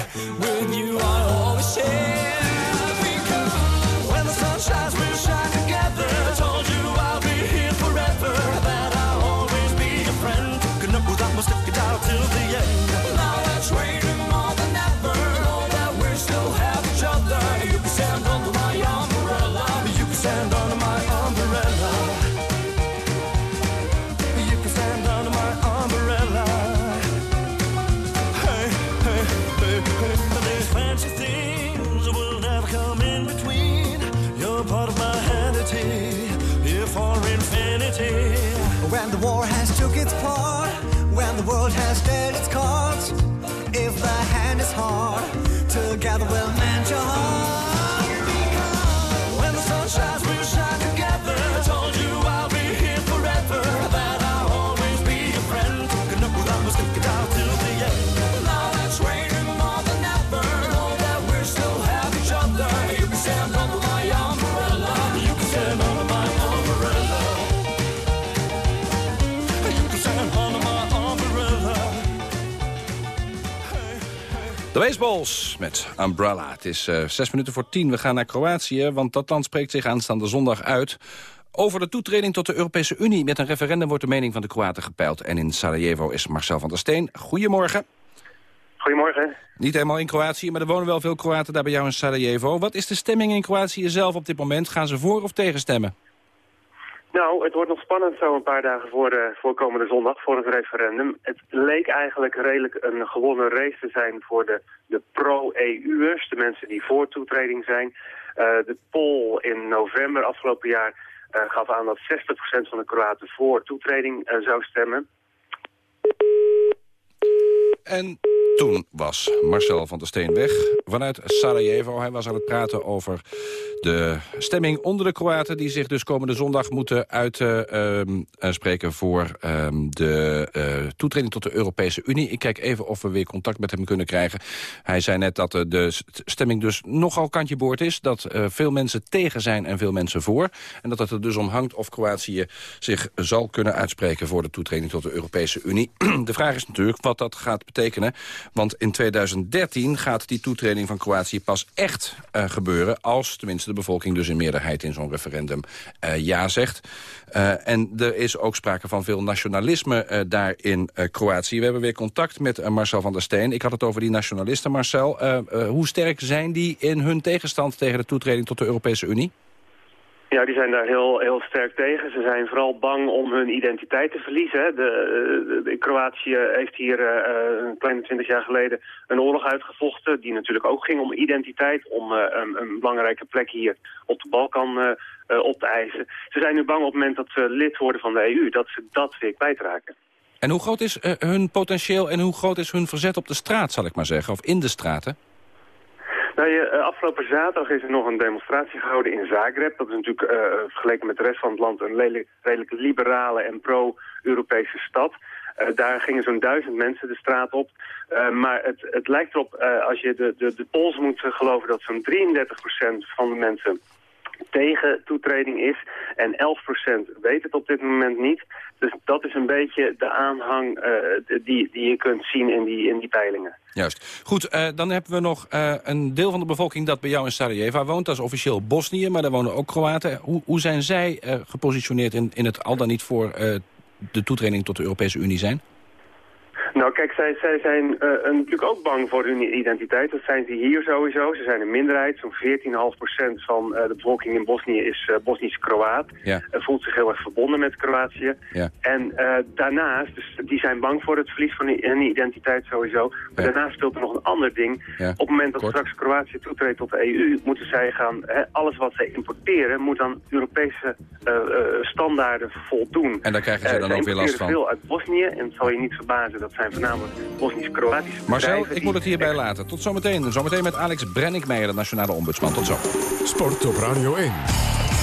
Baseballs met Umbrella. Het is eh, zes minuten voor tien. We gaan naar Kroatië, want dat land spreekt zich aanstaande zondag uit... over de toetreding tot de Europese Unie. Met een referendum wordt de mening van de Kroaten gepeild. En in Sarajevo is Marcel van der Steen. Goedemorgen. Goedemorgen. Niet helemaal in Kroatië, maar er wonen wel veel Kroaten daar bij jou in Sarajevo. Wat is de stemming in Kroatië zelf op dit moment? Gaan ze voor of tegen stemmen? Nou, het wordt nog spannend zo een paar dagen voor, de, voor komende zondag, voor het referendum. Het leek eigenlijk redelijk een gewonnen race te zijn voor de, de pro-EU'ers, de mensen die voor toetreding zijn. Eh, de poll in november afgelopen jaar eh, gaf aan dat 60% van de Kroaten voor toetreding eh, zou stemmen. En toen was Marcel van der Steen weg vanuit Sarajevo. Hij was aan het praten over de stemming onder de Kroaten... die zich dus komende zondag moeten uitspreken voor ehm, de eh, toetreding tot de Europese Unie. Ik kijk even of we weer contact met hem kunnen krijgen. Hij zei net dat eh, de stemming dus nogal kantje boord is. Dat eh, veel mensen tegen zijn en veel mensen voor. En dat het er dus om hangt of Kroatië zich zal kunnen uitspreken... voor de toetreding tot de Europese Unie. <clears throat> De vraag is natuurlijk wat dat gaat betekenen. Want in 2013 gaat die toetreding van Kroatië pas echt eh, gebeuren... als tenminste de bevolking dus in meerderheid in zo'n referendum eh, ja zegt. Eh, en er is ook sprake van veel nationalisme daar in Kroatië. We hebben weer contact met Marcel van der Steen. Ik had het over die nationalisten, Marcel. Hoe sterk zijn die in hun tegenstand tegen de toetreding tot de Europese Unie? Ja, die zijn daar heel, heel sterk tegen. Ze zijn vooral bang om hun identiteit te verliezen. De, Kroatië heeft hier eh, een kleine twintig jaar geleden een oorlog uitgevochten... die natuurlijk ook ging om identiteit, om eh, een, een belangrijke plek hier op de Balkan eh, op te eisen. Ze zijn nu bang op het moment dat ze lid worden van de EU, dat ze dat weer kwijtraken. En hoe groot is hun potentieel en hoe groot is hun verzet op de straat, zal ik maar zeggen? Of in de straten? Eh, afgelopen zaterdag is er nog een demonstratie gehouden in Zagreb. Dat is natuurlijk eh, vergeleken met de rest van het land een redelijk, liberale en pro-Europese stad. Eh, daar gingen zo'n duizend mensen de straat op. Maar het, het lijkt erop, als je de, de, de polls moet geloven, dat zo'n 33% van de mensen tegen toetreding is. En 11% weet het op dit moment niet. Dus dat is een beetje de aanhang eh, die, die je kunt zien in die, in die peilingen. Juist. Goed, eh, dan hebben we nog eh, een deel van de bevolking dat bij jou in Sarajevo woont. Dat is officieel Bosnië, maar daar wonen ook Kroaten. Hoe, hoe zijn zij gepositioneerd in, in het al dan niet voor de toetreding tot de Europese Unie zijn? Nou kijk, zij, zij zijn eh, een- natuurlijk ook bang voor hun identiteit. Dat zijn ze hier sowieso. Ze zijn een minderheid. Zo'n 14,5% van eh, de bevolking in Bosnië is eh, Bosnisch-Kroaat. Ja. Voelt zich heel erg verbonden met Kroatië. Ja. En eh, daarnaast, dus die zijn bang voor het verlies van hun identiteit sowieso. Maar daarnaast speelt er nog een ander ding. Op het moment dat straks Kroatië toetreedt tot de EU, moeten zij gaan, hè, alles wat zij importeren, moet aan Europese eh, eh, standaarden voldoen. En daar krijgen ze Eh, dan zij ook weer last importeren van. veel uit Bosnië en het zal je niet verbazen, dat zijn voornamelijk Bosnisch-Kroatische Marcel, bedrijven ik moet het hierbij laten. Tot zometeen. Zometeen met Alex Brenninkmeijer, de nationale ombudsman. Tot zo. Sport op Radio 1.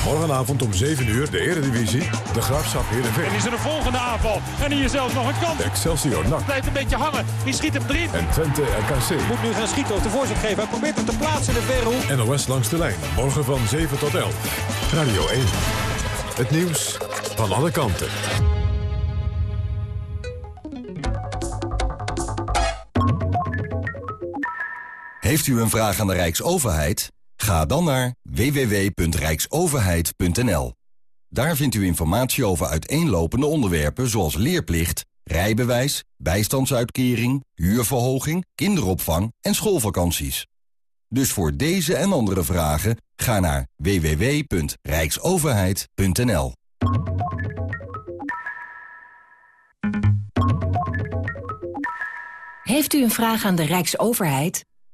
Morgenavond om 7 uur de Eredivisie. De Graafschap En Heerenveen. is er een volgende aanval. En hier zelfs nog een kans. Excelsior NAC. Blijft een beetje hangen. Die schiet hem erin. En Twente RKC. Moet nu gaan schieten of de voorzet geven. Hij probeert hem te plaatsen in de verre hoek. NOS langs de lijn. Morgen van 7 tot 11. Radio 1. Het nieuws van alle kanten. Heeft u een vraag aan de Rijksoverheid? Ga dan naar www.rijksoverheid.nl. Daar vindt u informatie over uiteenlopende onderwerpen zoals leerplicht, rijbewijs, bijstandsuitkering, huurverhoging, kinderopvang en schoolvakanties. Dus voor deze en andere vragen ga naar www.rijksoverheid.nl. Heeft u een vraag aan de Rijksoverheid?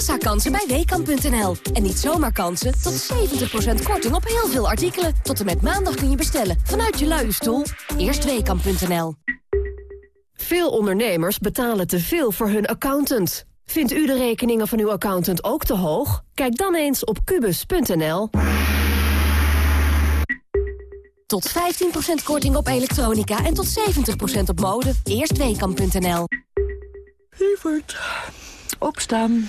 Nu kassakansen bij Weekamp.nl. En niet zomaar kansen, tot 70% korting op heel veel artikelen. Tot en met maandag kun je bestellen vanuit je luie stoel. Eerst Weekamp.nl. Veel ondernemers betalen te veel voor hun accountant. Vindt u de rekeningen van uw accountant ook te hoog? Kijk dan eens op kubus.nl. Tot 15% korting op elektronica en tot 70% op mode. Eerst Weekamp.nl. Lievert, opstaan.